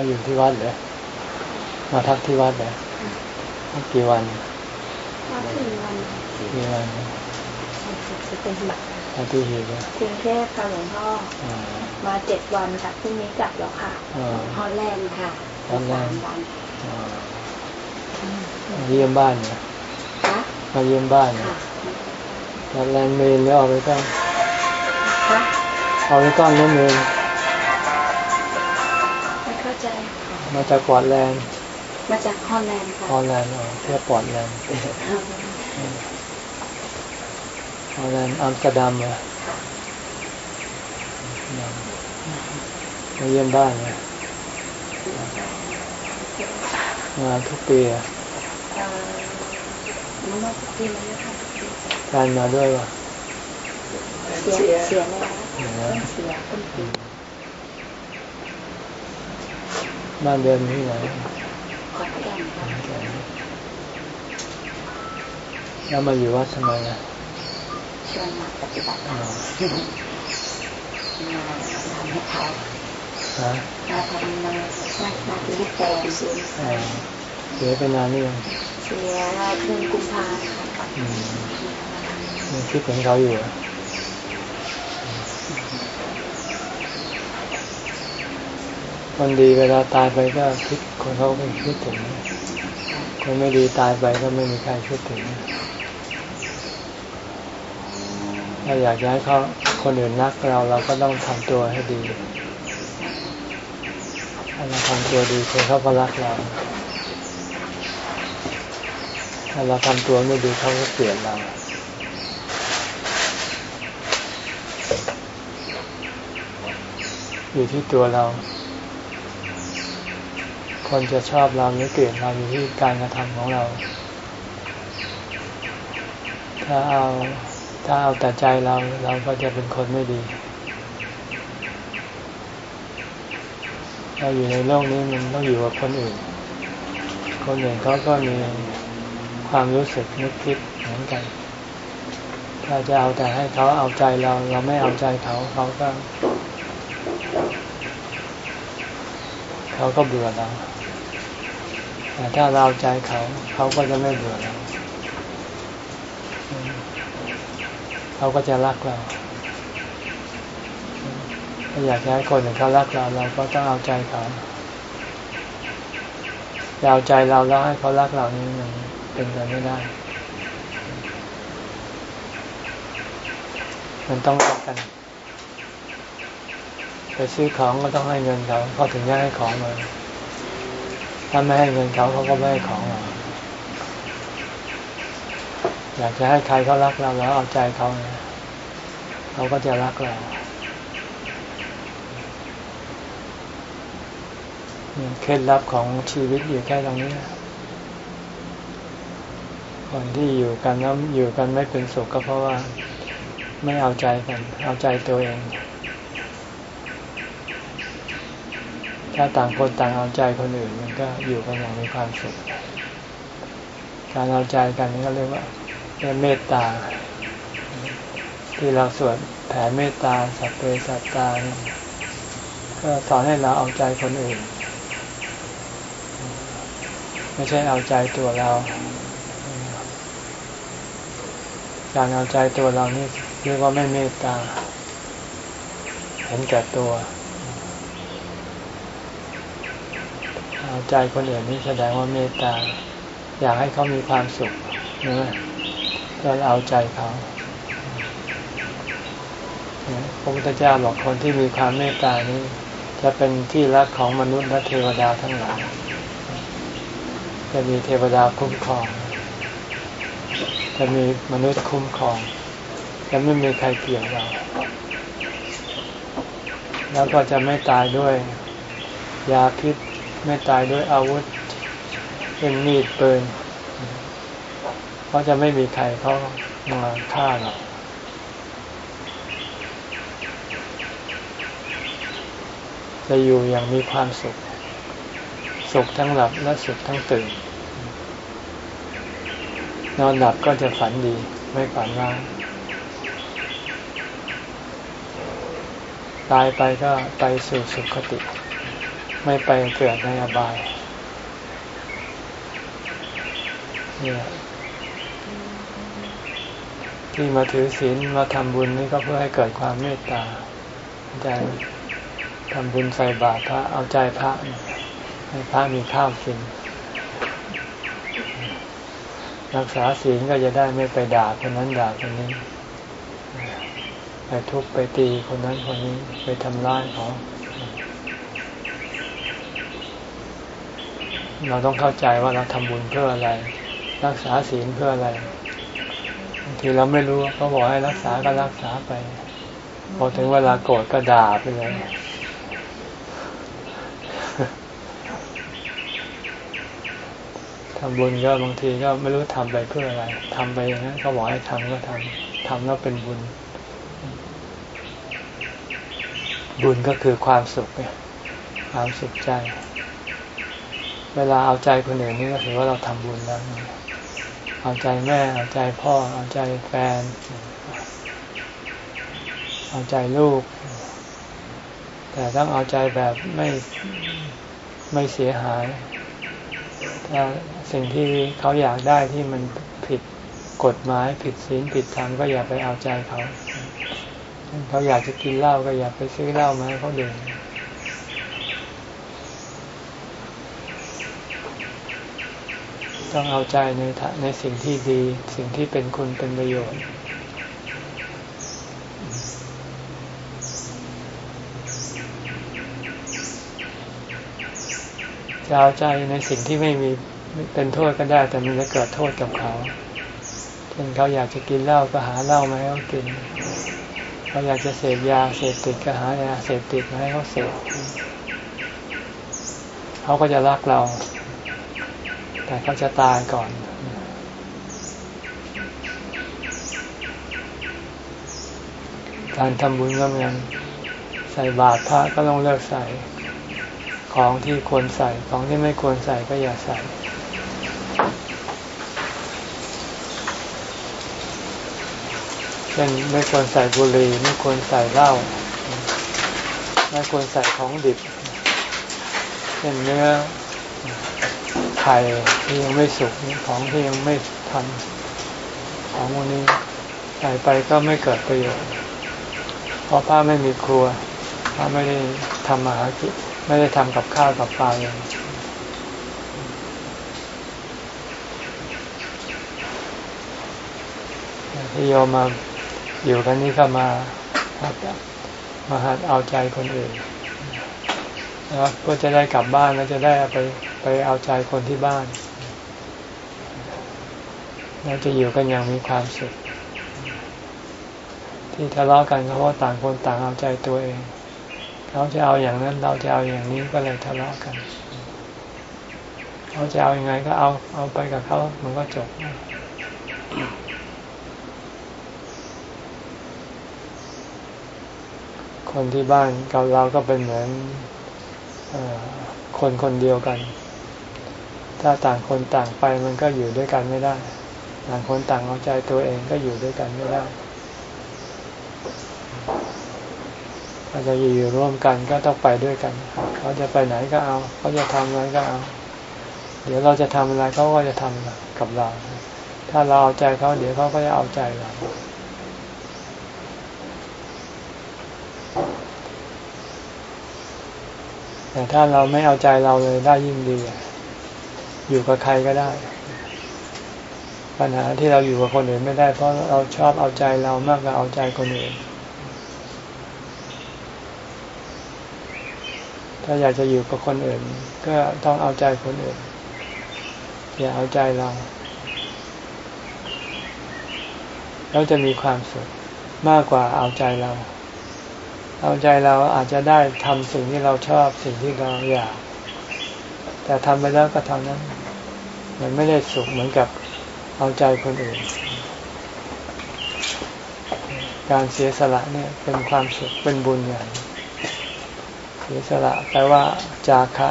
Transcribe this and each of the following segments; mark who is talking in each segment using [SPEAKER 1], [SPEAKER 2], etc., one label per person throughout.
[SPEAKER 1] มาอยู่ที่วัดเหรอมาพักที่วัดเหรอพักกี่วัน
[SPEAKER 2] มาถึงวัน
[SPEAKER 1] กี่วัน
[SPEAKER 2] จะเป็นหลัก
[SPEAKER 1] พักที่หีบเหรอก
[SPEAKER 2] รุงเทพค่ะหลวงพ่อ
[SPEAKER 1] อ่า
[SPEAKER 2] มาเจ็ดวันค่ะพรุ่งนี้กลับแล้วค่ะ
[SPEAKER 1] อ่า
[SPEAKER 2] ฮอลแลนด์ค่ะ
[SPEAKER 1] ฮอลแลนด์
[SPEAKER 2] สามวัน
[SPEAKER 1] อ่ามาเยี่ยมบ้านเนี่ย
[SPEAKER 2] ค่ะ
[SPEAKER 1] มาเยี่ยมบ้านเนี่ย
[SPEAKER 2] ค่ะ
[SPEAKER 1] มาแลนด์เมนแล้วเอาไปก้อน
[SPEAKER 2] ค่ะ
[SPEAKER 1] เอาไปก้อนแล้วเมน
[SPEAKER 2] มาจา
[SPEAKER 1] กปอร์ตแลนด์
[SPEAKER 2] มาจากฮอลแลนด์ค่ะ
[SPEAKER 1] ฮอลแลนด์อ๋อเที่ยวปอร์ตแลนด์ฮอลแลนด์อัมสเตอร์ดัมเหรอมาเยี่ยมบ้านเนี่ยมาทุกปีอะ
[SPEAKER 2] เอ่อน้องมาสักปีแล้วค่ะ
[SPEAKER 1] การมาด้วยวะ
[SPEAKER 2] เสียเสียแล้ว
[SPEAKER 1] อย่างนั้น
[SPEAKER 2] เสียต้นปี
[SPEAKER 1] บ้านเดิมที่ไหน
[SPEAKER 2] ขอนแก่นค่ะ
[SPEAKER 1] แล้วมาอยู่วัดทำไมนะ
[SPEAKER 2] ชวนมาปฏิบัติธร
[SPEAKER 1] อ๋
[SPEAKER 2] ร
[SPEAKER 1] อ
[SPEAKER 2] มมาทำให้เขา
[SPEAKER 1] ฮะ
[SPEAKER 2] มาทำมามามาที่ลูกแปลงซื้อ
[SPEAKER 1] อ่าเสียไปนานนี่ยัง
[SPEAKER 2] เสียเดือนกุมภาค่ะ
[SPEAKER 1] อืมยังคิดถึงเขาอยู่เหรอ คนดีเวลาตายไปก็คิดคนเขาไม่คิดถึง คนไม่ดีตายไปก็ไม่มีใครคิดถึงถ้าอยากจะให้เขาคนอื่นรักเราเราก็ต้องทำตัวให้ดีถ้าเราทำตัวดีคนเขาก็รักเราถ้าเราทำตัวไม่ดีเขาก็เกลียดเราอยู่ที่ตัวเรา คนจะชอบเราหรือเกลียดเราอยู่ที่การกระทำของเรา ถ้าเอาถ้าเอาแต่ใจเราเราก็จะเป็นคนไม่ดีเราอยู่ในโลกนี้มันต้องอยู่กับคนอื่น คนอื่นเขาก็มีความรู้สึกนึกคิดเหมือนกัน ถ้าจะเอาแต่ให้เขาเอาใจเรา เราไม่เอาใจเขาเขาก็ เขาก็เบื่อเรา แต่ถ้าเราใจเขาเขาก็จะไม่เบื่อเราเขาก็จะรักเราถ้าอยากให้คนอื่นเขารักเราเราก็ต้องเอาใจเขาเอาใจเราแล้วให้เขารักเรานี่มันเป็นไปไม่ได้ มันต้องรักกัน ไปซื้อของก็ต้องให้เงินเขาเขาถึงจะให้ของมา ถ้าไม่ให้เงินเขาเขาก็ไม่ให้ของเราอยากจะให้ใครเขารักเราแล้วเอาใจเขาเนี่ยเขาก็จะรักเราเนี่ยเคล็ดลับของชีวิตอยู่แค่ตรงนี้ คนที่อยู่กันแล้วอยู่กันไม่เป็นสุขก็เพราะว่าไม่เอาใจกัน เอาใจตัวเอง ถ้าต่างคนต่างเอาใจคนอื่นมันก็อยู่กันอย่างมีความสุข การเอาใจกันนี่ก็เรียกว่าเรียกเมตตา ที่เราสวดแผ่เมตตาสัพเพสัตตาก็สอนให้เราเอาใจคนอื่น ไม่ใช่เอาใจตัวเรา การเอาใจตัวเรานี่เรียกว่าไม่เมตตา เห็นแก่ตัว เอาใจคนอื่นนี่แสดงว่าเมตตา อยากให้เขามีความสุขนะก็เอาใจเขาพระพุทธเจ้าบอกคนที่มีความเมตตานี้ จะเป็นที่รักของมนุษย์และเทวดาทั้งหลาย จะมีเทวดาคุ้มครอง จะมีมนุษย์คุ้มครอง จะไม่มีใครเกลียดเรา แล้วก็จะไม่ตายด้วย ยาพิษ ไม่ตายด้วยอาวุธเป็นมีดปืนเพราะจะไม่มีใครเขามาฆ่าเราจะอยู่อย่างมีความสุข สุขทั้งหลับและสุขทั้งตื่น นอนหลับก็จะฝันดี ไม่ฝันร้ายตายไปก็ไปสู่สุขติ ไม่ไปเกิดในอบายเนี่ยที่มาถือศีลมาทำบุญนี่ก็เพื่อให้เกิดความเมตตาใจทำบุญใส่บาตรพระเอาใจพระให้พระมีข้าวกิน รักษาศีลก็จะได้ไม่ไปด่าคนนั้นด่าคนนี้ไปทุบไปตีคนนั้นคนนี้ไปทำร้ายเขา เราต้องเข้าใจว่าเราทำบุญเพื่ออะไร รักษาศีลเพื่ออะไรบางทีเราไม่รู้เขาบอกให้รักษาก็รักษาไป พอถึงเวลาโกรธก็ด่าไปเลยทำบุญก็บางทีก็ไม่รู้ทำไปเพื่ออะไรทำไปอย่างนั้นเขาบอกให้ทำก็ทำทำแล้วเป็นบุญ บุญก็คือความสุขความสุขใจ เวลาเอาใจคนอื่นนี่ก็ถือว่าเราทำบุญแล้ว เอาใจแม่ เอาใจพ่อ เอาใจแฟน เอาใจลูก แต่ต้องเอาใจแบบไม่ไม่เสียหาย ถ้าสิ่งที่เขาอยากได้ที่มันผิดกฎหมายผิดศีลผิดธรรมก็อย่าไปเอาใจเขา เขาอยากจะกินเหล้าก็อย่าไปซื้อเหล้ามาให้เขาดื่ม ต้องเอาใจในในสิ่งที่ดี สิ่งที่เป็นคุณเป็นประโยชน์จะเอาใจในสิ่งที่ไม่มีเป็นโทษก็ได้ แต่มันจะเกิดโทษกับเขาเช่นเขาอยากจะกินเหล้าก็หาเหล้ามาให้เขากิน เขาอยากจะเสพยาเสพติดก็หายาเสพติดมาให้เขาเสพเขาก็จะรักเรา แต่เขาจะตายก่อน การทำบุญก็เหมือนใส่บาตรพระก็ต้องเลิกใส่ของที่ควรใส่ของที่ไม่ควรใส่ก็อย่าใส่เช่นไม่ควรใส่บุหรี่ไม่ควรใส่เหล้าไม่ควรใส่ของดิบเช่นเนื้อ ข่ที่ยังไม่สุกของที่ยังไม่ทำของวันนี้ใส่ไปก็ไม่เกิดประโยชน์ เพราะผ้าไม่มีครัวผ้าไม่ได้ทำอาหารกินไม่ได้ทำกับข้าวกับปลาอย่างที่โยมมาอยู่กันนี้ก็มาหัดมาหัดเอาใจคนอื่นแล้วก็จะได้กลับบ้านแล้วจะได้ไป เอาใจคนที่บ้าน เราจะอยู่กันอย่างมีความสุข ที่ทะเลาะกันเพราะว่าต่างคนต่างเอาใจตัวเอง เขาจะเอาอย่างนั้น เราจะเอาอย่างนี้ก็เลยทะเลาะกัน เขาจะเอาอยัางไงก็เอาเอาไปกับเขา มันก็จบคนที่บ้านกับเราก็เป็นเหมือนอคนคนเดียวกัน ถ้าต่างคนต่างไปมันก็อยู่ด้วยกันไม่ได้ ต่างคนต่างเอาใจตัวเองก็อยู่ด้วยกันไม่ได้ถ้าจะอยู่ร่วมกันก็ต้องไปด้วยกัน เขาจะไปไหนก็เอา เขาจะทำอะไรก็เอา เดี๋ยวเราจะทำอะไรเขาก็จะทำกับเรา ถ้าเราเอาใจเขาเดี๋ยวเขาก็จะเอาใจเราแต่ถ้าเราไม่เอาใจเราเลยได้ยิ่งดีอ อยู่กับใครก็ได้ ปัญหาที่เราอยู่กับคนอื่นไม่ได้ เพราะเราชอบเอาใจเรามากกว่าเอาใจคนอื่น ถ้าอยากจะอยู่กับคนอื่น ก็ต้องเอาใจคนอื่น อย่าเอาใจเรา เราจะมีความสุขมากกว่าเอาใจเรา เอาใจเราอาจจะได้ทำสิ่งที่เราชอบสิ่งที่เราอยากแต่ทำไปแล้วก็เท่านั้น มันไม่ได้สุขเหมือนกับเอาใจคนอื่น การเสียสละเนี่ยเป็นความสุขเป็นบุญอย่างสียสละแปลว่า จาคะ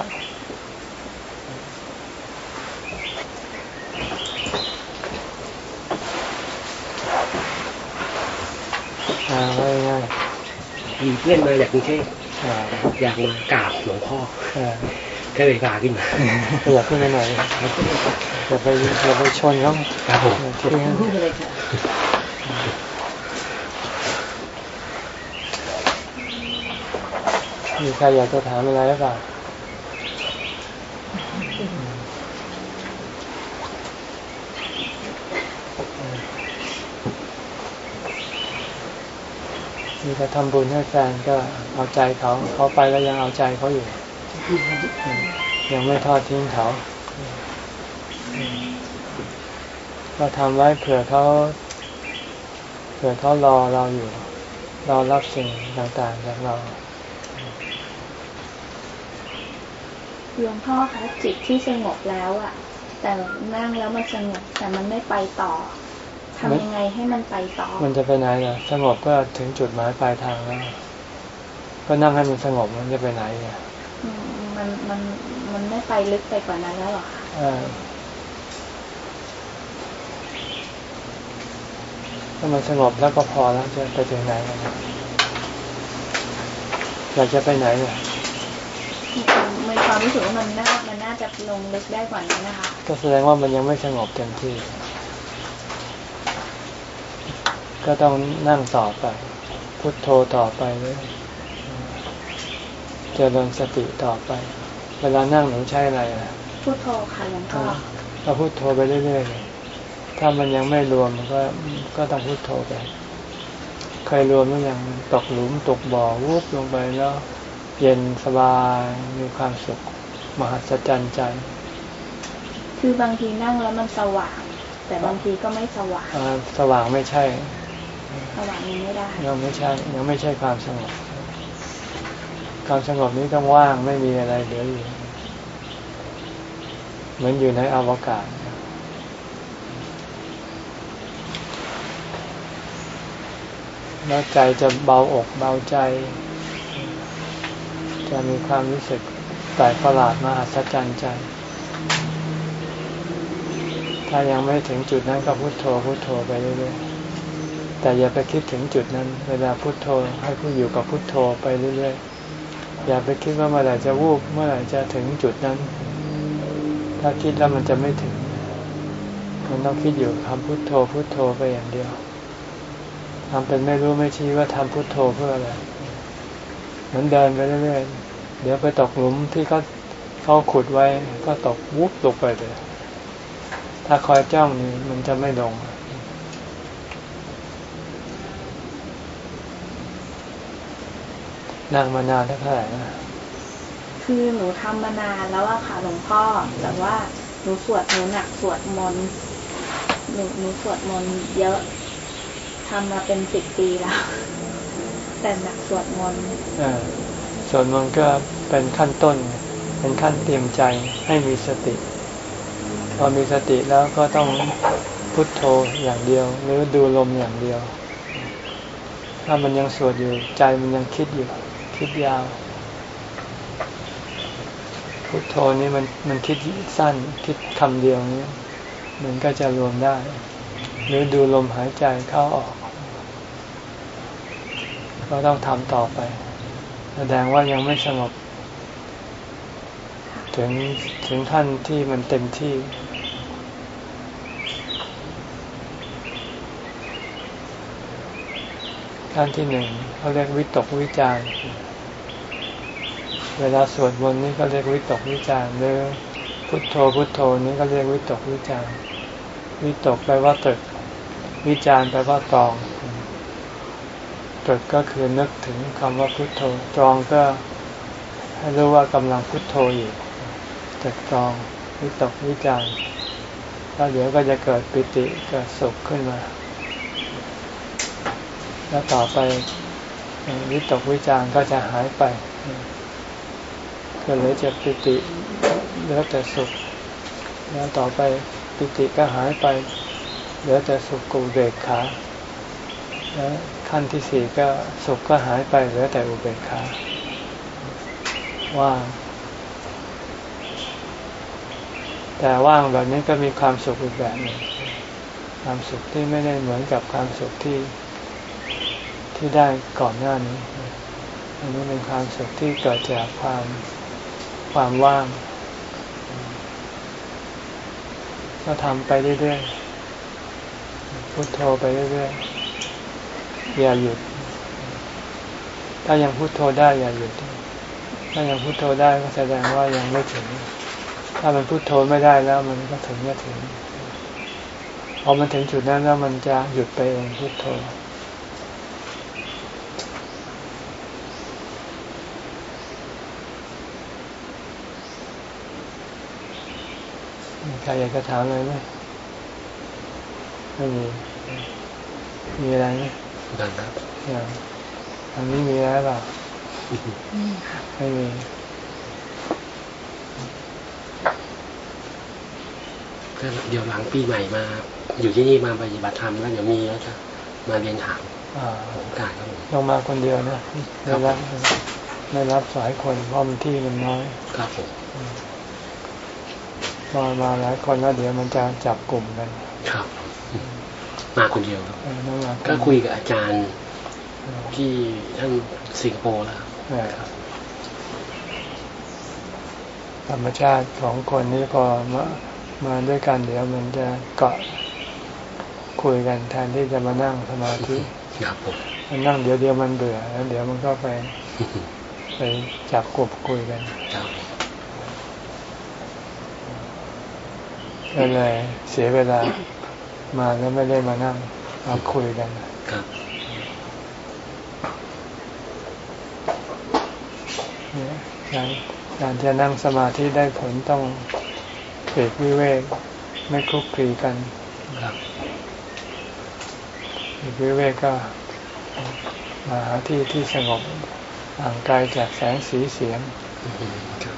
[SPEAKER 1] อ่าว่าง่าย
[SPEAKER 3] มีเพื่อนมาจากกรุงเทพ
[SPEAKER 1] อ่า
[SPEAKER 3] อยากมากราบหลวงพ่อ
[SPEAKER 1] เออ
[SPEAKER 3] ก็เลยพาขึ้นมา
[SPEAKER 1] อยากขึ้นไปหน่อยอย่าไปอย่าไปชนเขา
[SPEAKER 3] ครับผม
[SPEAKER 1] ที่นั่น
[SPEAKER 2] พูดเลยค่ะ
[SPEAKER 1] มีใครอยากจะถามอะไรหรือเปล่ามีจะทำบุญให้แฟนก็เอาใจเขาเขาไปแล้วยังเอาใจเขาอยู่ ยังไม่ทอดทิ้งเขา ก็ทำไว้เผื่อเขาเผื่อเขารอเราอยู่ รอรับสิ่งต่างๆจากเรา
[SPEAKER 4] หลวงพ่อคะจิตที่สงบแล้วอะแต่นั่งแล้วมันสงบแต่มันไม่ไปต่อทำยังไงให้มันไปต่อ
[SPEAKER 1] มันจะไปไหนล่ะสงบก็ถึงจุดหมายปลายทางแล้ว ก็นั่งให้มันสงบมันจะไปไหนอะ
[SPEAKER 4] อื มมันมันมันไม่ไปลึกไปกว่านั้นแล้วเหรอคะ
[SPEAKER 1] เออถ้ามันสงบแล้วก็พอแล้วจะไปถึงไหนกันอยากจะไปไหนอะ
[SPEAKER 4] มีความรู้สึกว่ามันน่ามันน่าจะลงลึกได้กว่านี้นะคะ
[SPEAKER 1] ก็แสดงว่ามันยังไม่สงบเต็มที่ ก็ต้องนั่งต่อไป พุทโธต่อไปเลยเจริญสติต่อไป เวลานั่งหนูใช้อะไรอะ
[SPEAKER 4] พุทโธค่ะหลวงพ่อ
[SPEAKER 1] ก็พุทโธไปเรื่อยๆถ้ามันยังไม่รวมก็ก็ต้องพุทโธไปเคยรวมหรือยังตกหลุมตกบ่อวูบลงไปแล้ว เย็นสบายมีความสุขมหัศจรรย์ใจ
[SPEAKER 4] คือบางทีนั่งแล้วมันสว่าง แต่บางทีก็ไม่สว่าง
[SPEAKER 1] อ่าสว่างไม่ใช่
[SPEAKER 4] สว่างยังไม่ได้
[SPEAKER 1] ยังไม่ใช่ ยังไม่ใช่ความสงบ ความสงบนี้ต้องว่างไม่มีอะไรเหลืออยู่เหมือนอยู่ในอวกาศ แล้วใจจะเบาอกเบาใจ จะมีความรู้สึกแปลกประหลาดมาอัศจรรย์ใจ ถ้ายังไม่ถึงจุดนั้นก็พุโทโธพุโทโธไปเรื่อยๆ แต่อย่าไปคิดถึงจุดนั้น เวลาพุโทโธให้ผู้อยู่กับพุโทโธไปเรื่อยๆ อย่าไปคิดว่าเมื่อไหร่จะวูบเมื่อไหร่จะถึงจุดนั้น ถ้าคิดแล้วมันจะไม่ถึง มันต้องคิดอยู่คำพุโทโธพุโทโธไปอย่างเดียวทำเป็นไม่รู้ไม่ชี้ว่าทำพุโทโธเพื่ออะไรเหมือนเดินไปเรื่อยๆเดี๋ยวไปตกหลุมที่เขาเขาขุดไว้ก็ตกวุบลงไปเลย ถ้าคอยจ้องนี่มันจะไม่ลง นั่งมานานเท่าไหร่นะ
[SPEAKER 4] คือหนูทำมานานแล้วอะค่ะหลวงพ่อแต่ว่าหนูสวดหนูหนักสวดมนต์หนูหนูสวดมนต์เยอะทำมาเป็นสิบปีแล้ว แต่หนักสวดมนต์
[SPEAKER 1] เออส่วนมันต์ก็เป็นขั้นต้น เป็นขั้นเตรียมใจให้มีสติ พอมีสติแล้วก็ต้องพุทโธอย่างเดียว หรือดูลมอย่างเดียว ถ้ามันยังสวดอยู่ใจมันยังคิดอยู่ คิดยาว พุทโธนี่มันมันคิดสั้นคิดคำเดียวนี้มันก็จะรวมได้ หรือดูลมหายใจเข้าออก ก็ต้องทำต่อไป แสดงว่ายังไม่สงบ ถึงถึงขั้นที่มันเต็มที่ขั้นที่หนึ่งเขาเรียกวิตกวิจารณ์ เวลาสวดมนต์นี่ก็เรียกวิตกวิจารณ์หรือพุทโธพุทโธนี่ก็เรียกวิตกวิจารณ์วิตกแปลว่าตึก วิจารณ์แปลว่าตรองตึกก็คือนึกถึงคำว่าพุทโธตรองก็ให้รู้ว่ากำลังพุทโธอยู่ตึกตรองวิตกวิจารณ์แล้วเดี๋ยวก็จะเกิดปิติเกิดสุขขึ้นมา แล้วต่อไปวิตกวิจารณ์ก็จะหายไป ก็เหลือจะปิติเหลือแต่สุข แล้วต่อไปปิติก็หายไป เหลือแต่สุขกูเบกขาแล้วขั้นที่สี่ก็สุขก็หายไปเหลือแต่อุเบกขาว่างแต่ว่างแบบนี้ก็มีความสุขอีกแบบหนึ่งความสุขที่ไม่ได้เหมือนกับความสุขที่ที่ได้ก่อนหน้านี้ อันนี้เป็นความสุขที่เกิดจากความ ความว่าง ก็ทำไปเรื่อยๆพุโทโธไปเรื่อยๆอย่าหยุด ถ้ายังพุโทโธได้อย่าหยุด ถ้ายังพุโทโธได้ก็แสดงว่ายังไม่ถึง ถ้ามันพุโทโธไม่ได้แล้ว มันก็ถึงไม่ถึงพอมันถึงจุดนั้นแล้วมันจะหยุดไปเองพุโทโธ ครอยากจะถามอะไรไหมไม่มี มีอะไรไหม
[SPEAKER 3] ดังครับ
[SPEAKER 1] อย่างทางนี้มีอะไรเปล่าไม่มี
[SPEAKER 3] ก็เดี๋ยวหลังปีใหม่มา อยู่ที่นี่มาปฏิบัติธรรมแล้วเดี๋ยวมีแล้วจะมาเรียนถาม
[SPEAKER 1] อ่า
[SPEAKER 3] โอกาสครับผม
[SPEAKER 1] ต้องมาคนเดียวนะไม่รับไม่รับสายคนเพราะมันที่มันน้อย
[SPEAKER 3] ครับผม
[SPEAKER 1] มามาหลายคนแล้วเดี๋ยวมันจะจับกลุ่มกัน
[SPEAKER 3] ครับ มาคนเดียวครับ
[SPEAKER 1] เออต้องมา
[SPEAKER 3] ก็คุยกับอาจารย์ที่ท่านสิงคโปร์แล้วครับ
[SPEAKER 1] เออธรรมชาติของคนนี้พอมามาด้วยกันเดี๋ยวมันจะเกาะคุยกันแทนที่จะมานั่งสมาธิ
[SPEAKER 3] ครับผม
[SPEAKER 1] มันนั่งเดี๋ยวเดียวมันเบื่อแล้วเดี๋ยวมันก็ไปไปจับกลุ่มคุยกัน
[SPEAKER 3] ครับ
[SPEAKER 1] ก็เลยเสียเวลามาแล้วไม่ได้มานั่งมาคุยกัน
[SPEAKER 3] ครับ
[SPEAKER 1] เนี่ยการการจะนั่งสมาธิได้ผลต้องเปรกวิเวกไม่คลุกคลีกัน
[SPEAKER 3] ครับ
[SPEAKER 1] เปรกวิเวกก็มาหาที่ที่สงบห่างไกลจากแสงสีเสียง
[SPEAKER 3] อืมครับ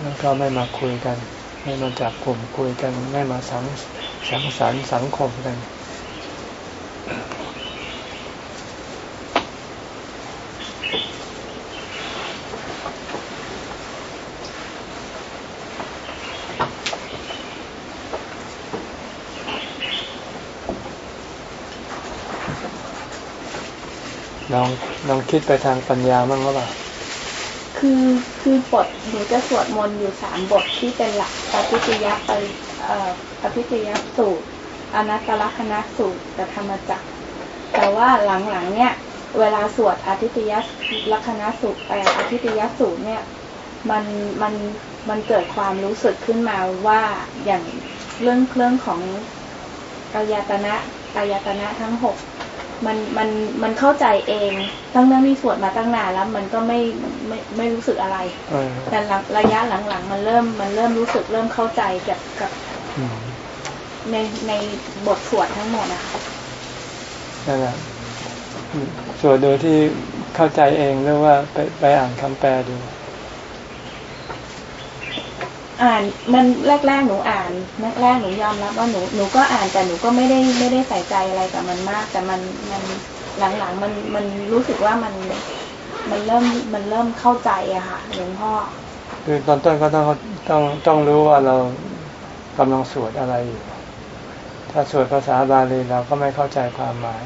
[SPEAKER 1] แล้วก็ไม่มาคุยกัน ไม่มาจับกลุ่มคุยกันไม่มาสังสังสรรค์สังคมกัน ลองลองคิดไปทางปัญญาบ้างหรือเปล่า
[SPEAKER 4] คือคือบทหนูจะสวดมนต์อยู่สามบทที่เป็นหลักปฏิจยปริอ่อปฏิจยสูตรอนัตตลกนสูตรกับธรรมจักรแต่ว่าหลังๆเนี่ย เวลาสวดอธิตยลักษณสูตรเอ่ออธิตยสูตรเนี่ยมันมันมันเกิดความรู้สึกขึ้นมาว่าอย่างเรื่องเรื่องของอายตนะอายตนะทั้งหก มันมันมันเข้าใจเองตั้งแต่ที่สวดมาตั้งนานแล้วมันก็ไม่ไม่ไม่รู้สึกอะไร
[SPEAKER 1] เออ
[SPEAKER 4] แต่หลังระยะหลังๆ มันเริ่มมันเริ่มรู้สึกเริ่มเข้าใจกับกับ
[SPEAKER 1] อืม
[SPEAKER 4] ในในบทสวดทั้งหมดนะคะ
[SPEAKER 1] นั่นแหละอืมส่วนโดยที่เข้าใจเองหรือว่าไปไปอ่านคำแปลดู
[SPEAKER 4] อ่านมันแรกๆหนูอ่านแรกๆหนูยอมรับว่าหนูหนูก็อ่านแต่หนูก็ไม่ได้ไม่ได้ใส่ใจอะไรกับมันมาก แต่มันมันหลังๆมันมันรู้สึกว่ามันมันเริ่มมันเริ่มเข้าใจอะค่ะหลวงพ่อ
[SPEAKER 1] คือตอนต้นก็ต้องต้องต้องรู้ว่าเรากำลังสวดอะไรอยู่ ถ้าสวดภาษาบาลีเราก็ไม่เข้าใจความหมาย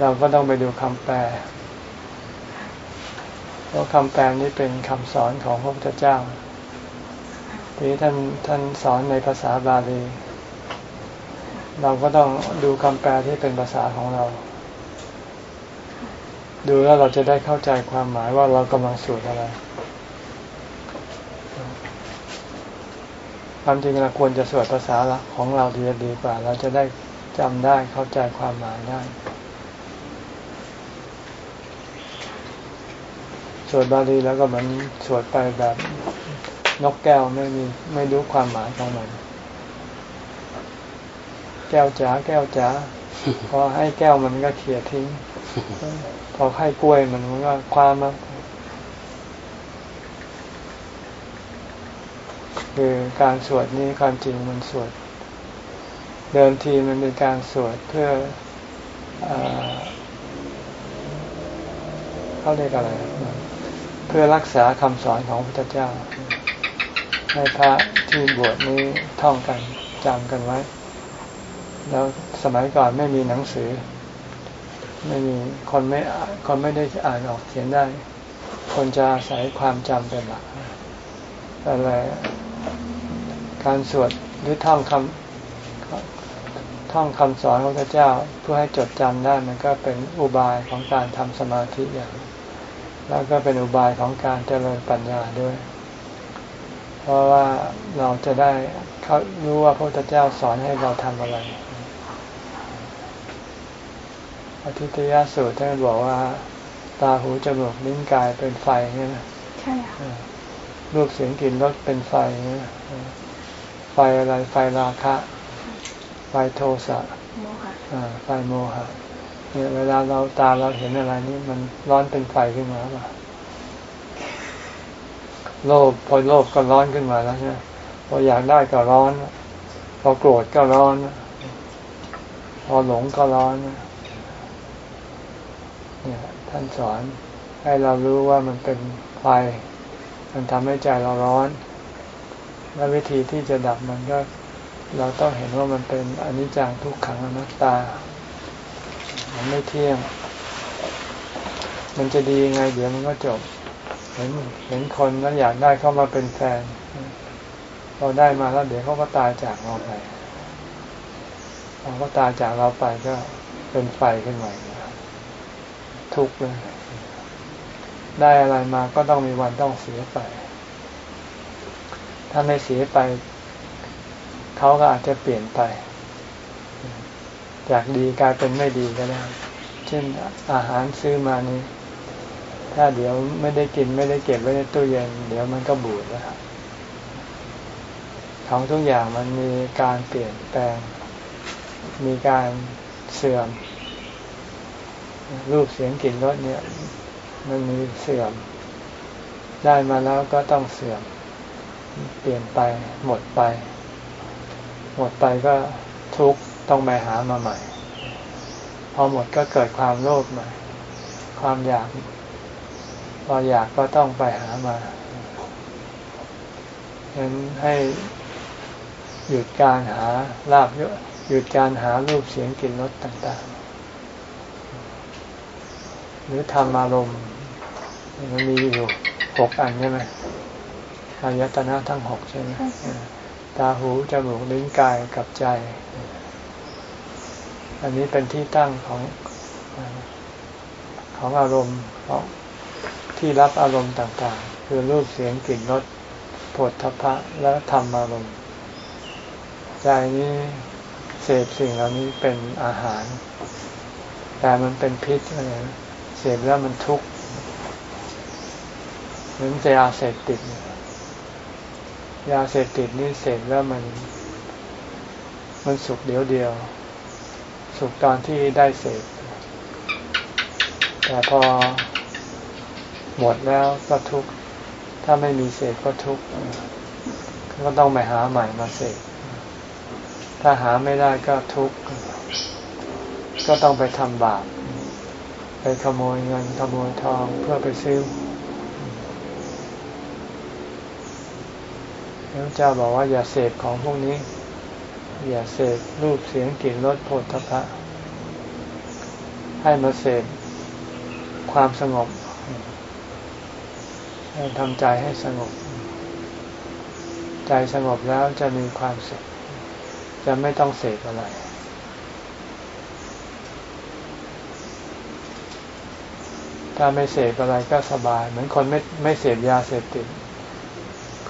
[SPEAKER 1] เราก็ต้องไปดูคำแปลเพราะคำแปลนี้เป็นคำสอนของพระพุทธเจ้า นี้ท่านท่านสอนในภาษาบาลี เราก็ต้องดูคำแปลที่เป็นภาษาของเรา ดูแล้วเราจะได้เข้าใจความหมายว่าเรากำลังสวดอะไรความจริงเราควรจะสวดภาษาของเราดีดีกว่า เราจะได้จำได้เข้าใจความหมายได้สวดบาลีแล้วก็เหมือนสวดไปแบบ นกแก้วไม่มีไม่รู้ความหมายของมัน แก้วจ๋าแก้วจ๋าพอให้แก้วมันก็เขี่ยทิ้ง พอให้กล้วยมันมันก็คว้ามาคือการสวดนี้ความจริงมันสวด เดิมทีมันเป็นการสวดเพื่อเออเขาเรียกอะไรนะเพื่อรักษาคำสอนของพระพุทธเจ้า ให้พระที่บวชนี้ท่องกันจำกันไว้ แล้วสมัยก่อนไม่มีหนังสือ ไม่มีคนไม่คนไม่ได้อ่านออกเขียนได้ คนจะอาศัยความจำเป็นหลักอะไรการสวดหรือท่องคำท่องคำสอนของพระเจ้าเพื่อให้จดจำได้มันก็เป็นอุบายของการทำสมาธิอย่างแล้วก็เป็นอุบายของการเจริญปัญญาด้วย เพราะว่าเราจะได้เขารู้ว่าพระพุทธเจ้าสอนให้เราทำอะไรอธิตยสูตรท่านบอกว่า ตาหูจมูกลิ้นกายเป็นไฟเนี่ยนะ
[SPEAKER 4] ใช่ค่ะ
[SPEAKER 1] รูปเสียงกลิ่นรสเป็นไฟเนี่ยไฟอะไรไฟราคะ ไฟโทสะ
[SPEAKER 4] โมหะ
[SPEAKER 1] ไฟโมหะเนี่ยเวลาเราตาเราเห็นอะไรนี่มันร้อนเป็นไฟขึ้นมาป่ะ โลภพอโลภก็ร้อนขึ้นมาแล้วใช่ไหมพออยากได้ก็ร้อน พอโกรธก็ร้อน พอหลงก็ร้อนเนี่ยท่านสอนให้เรารู้ว่ามันเป็นไฟมันทำให้ใจเราร้อน และวิธีที่จะดับมันก็ เราต้องเห็นว่ามันเป็นอนิจจังทุกขังอนัตตา มันไม่เที่ยง มันจะดียังไงเดี๋ยวมันก็จบ ห็นเห็นคนแล้วอยากได้เข้ามาเป็นแฟนเราได้มาแล้วเดี๋ยวเขาก็ตายจากเราไปพอเขาตายจากเราไปก็เป็นไฟขึ้นมาทุกข์เลยได้อะไรมาก็ต้องมีวันต้องเสียไป ถ้าไม่เสียไป เขาก็อาจจะเปลี่ยนไป จากดีกลายเป็นไม่ดีก็ได้ เช่นอาหารซื้อมานี้ ถ้าเดี๋ยวไม่ได้กินไม่ได้เก็บไว้ในตู้เย็น เดี๋ยวมันก็บูดแล้วของทุกอย่างมันมีการเปลี่ยนแปลง มีการเสื่อม รูปเสียงกลิ่นรสเนี่ย มันมีเสื่อม ได้มาแล้วก็ต้องเสื่อม เปลี่ยนไปหมดไป หมดไปก็ทุกต้องไปหามาใหม่ พอหมดก็เกิดความโลภใหม่ ความอยาก ออยากก็ต้องไปหามาฉะนั้นให้หยุดการหาลาบหยุดการหารูปเสียงกลิ่นรสต่างๆ หรือธรรมอารมณ์มันมีอยู่หกอันใช่ไหมอายตนะทั้งหกใช่ไหมตาหูจมูกลิ้นกายกับใจ อันนี้เป็นที่ตั้งของของอารมณ์ของ ที่รับอารมณ์ต่างๆ คือรูปเสียงกลิ่นรสผดทพะและธรรมอารมณ์ใจนี้เสพสิ่งเหล่านี้เป็นอาหาร แต่มันเป็นพิษอะไรเสพแล้วมันทุกข์เหมือนยาเสพติดยาเสพติดนี่เสพแล้วมัน มันสุขเดียวเดียว สุขตอนที่ได้เสพแต่พอ หมดแล้วก็ทุกข์ถ้าไม่มีเสพก็ทุกข์ก็ต้องไปหาใหม่มาเสพถ้าหาไม่ได้ก็ทุกข์ก็ต้องไปทำบาปไปขโมยเงินขโมยทองเพื่อไปซื้อพระเจ้าบอกว่าอย่าเสพของพวกนี้ อย่าเสพรูปเสียงกลิ่นรสโผฏฐะให้มาเสพความสงบ ให้ทำใจให้สงบ ใจสงบแล้วจะมีความสุข จะไม่ต้องเสพอะไรถ้าไม่เสพอะไรก็สบาย เหมือนคนไม่ไม่เสพยาเสพติด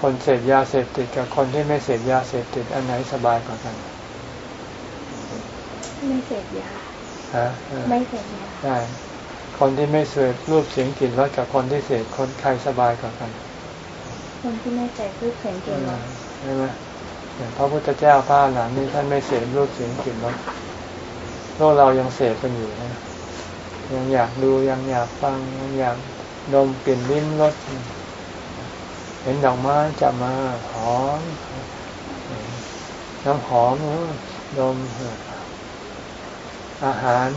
[SPEAKER 1] คนเสพยาเสพติดกับคนที่ไม่เสพยาเสพติดอันไหนสบายกว่ากัน
[SPEAKER 4] ไม่เสพยา
[SPEAKER 1] ฮะ
[SPEAKER 4] ไม่เสพยา
[SPEAKER 1] ใช่ คนที่ไม่เสพรูปเสียงกลิ่นรสกับคนที่เสพคนใครสบายกว่ากัน
[SPEAKER 4] คนที่ไม่เสพรูปเสียงกลิ่นรส
[SPEAKER 1] ใช่ไหมพระพุทธเจ้าพระหลานนี้ท่านไม่เสพรูปเสียงกลิ่นรสโลกเรายังเสพกันอยู่นะยังอยากดูยังอยากฟังยังอยากดมกลิ่นลิ้มรสเห็นดอกไม้จะมาหอมน้ำหอมดมอาหาร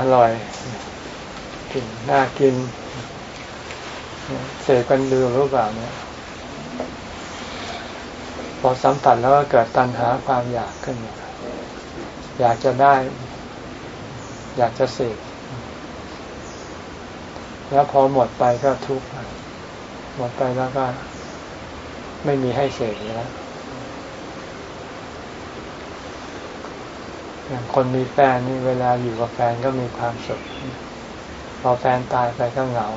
[SPEAKER 1] อร่อย กินน่ากิน เสกกันดูหรือเปล่าเนี่ยพอสัมผัสแล้วก็เกิดตัณหาความอยากขึ้น อยากจะได้ อยากจะเสพแล้วพอหมดไปก็ทุกข์หมดไปแล้วก็ไม่มีให้เสพแล้วอย่างคนมีแฟนนี่เวลาอยู่กับแฟนก็มีความสุข อแฟนตายไปก็เหงา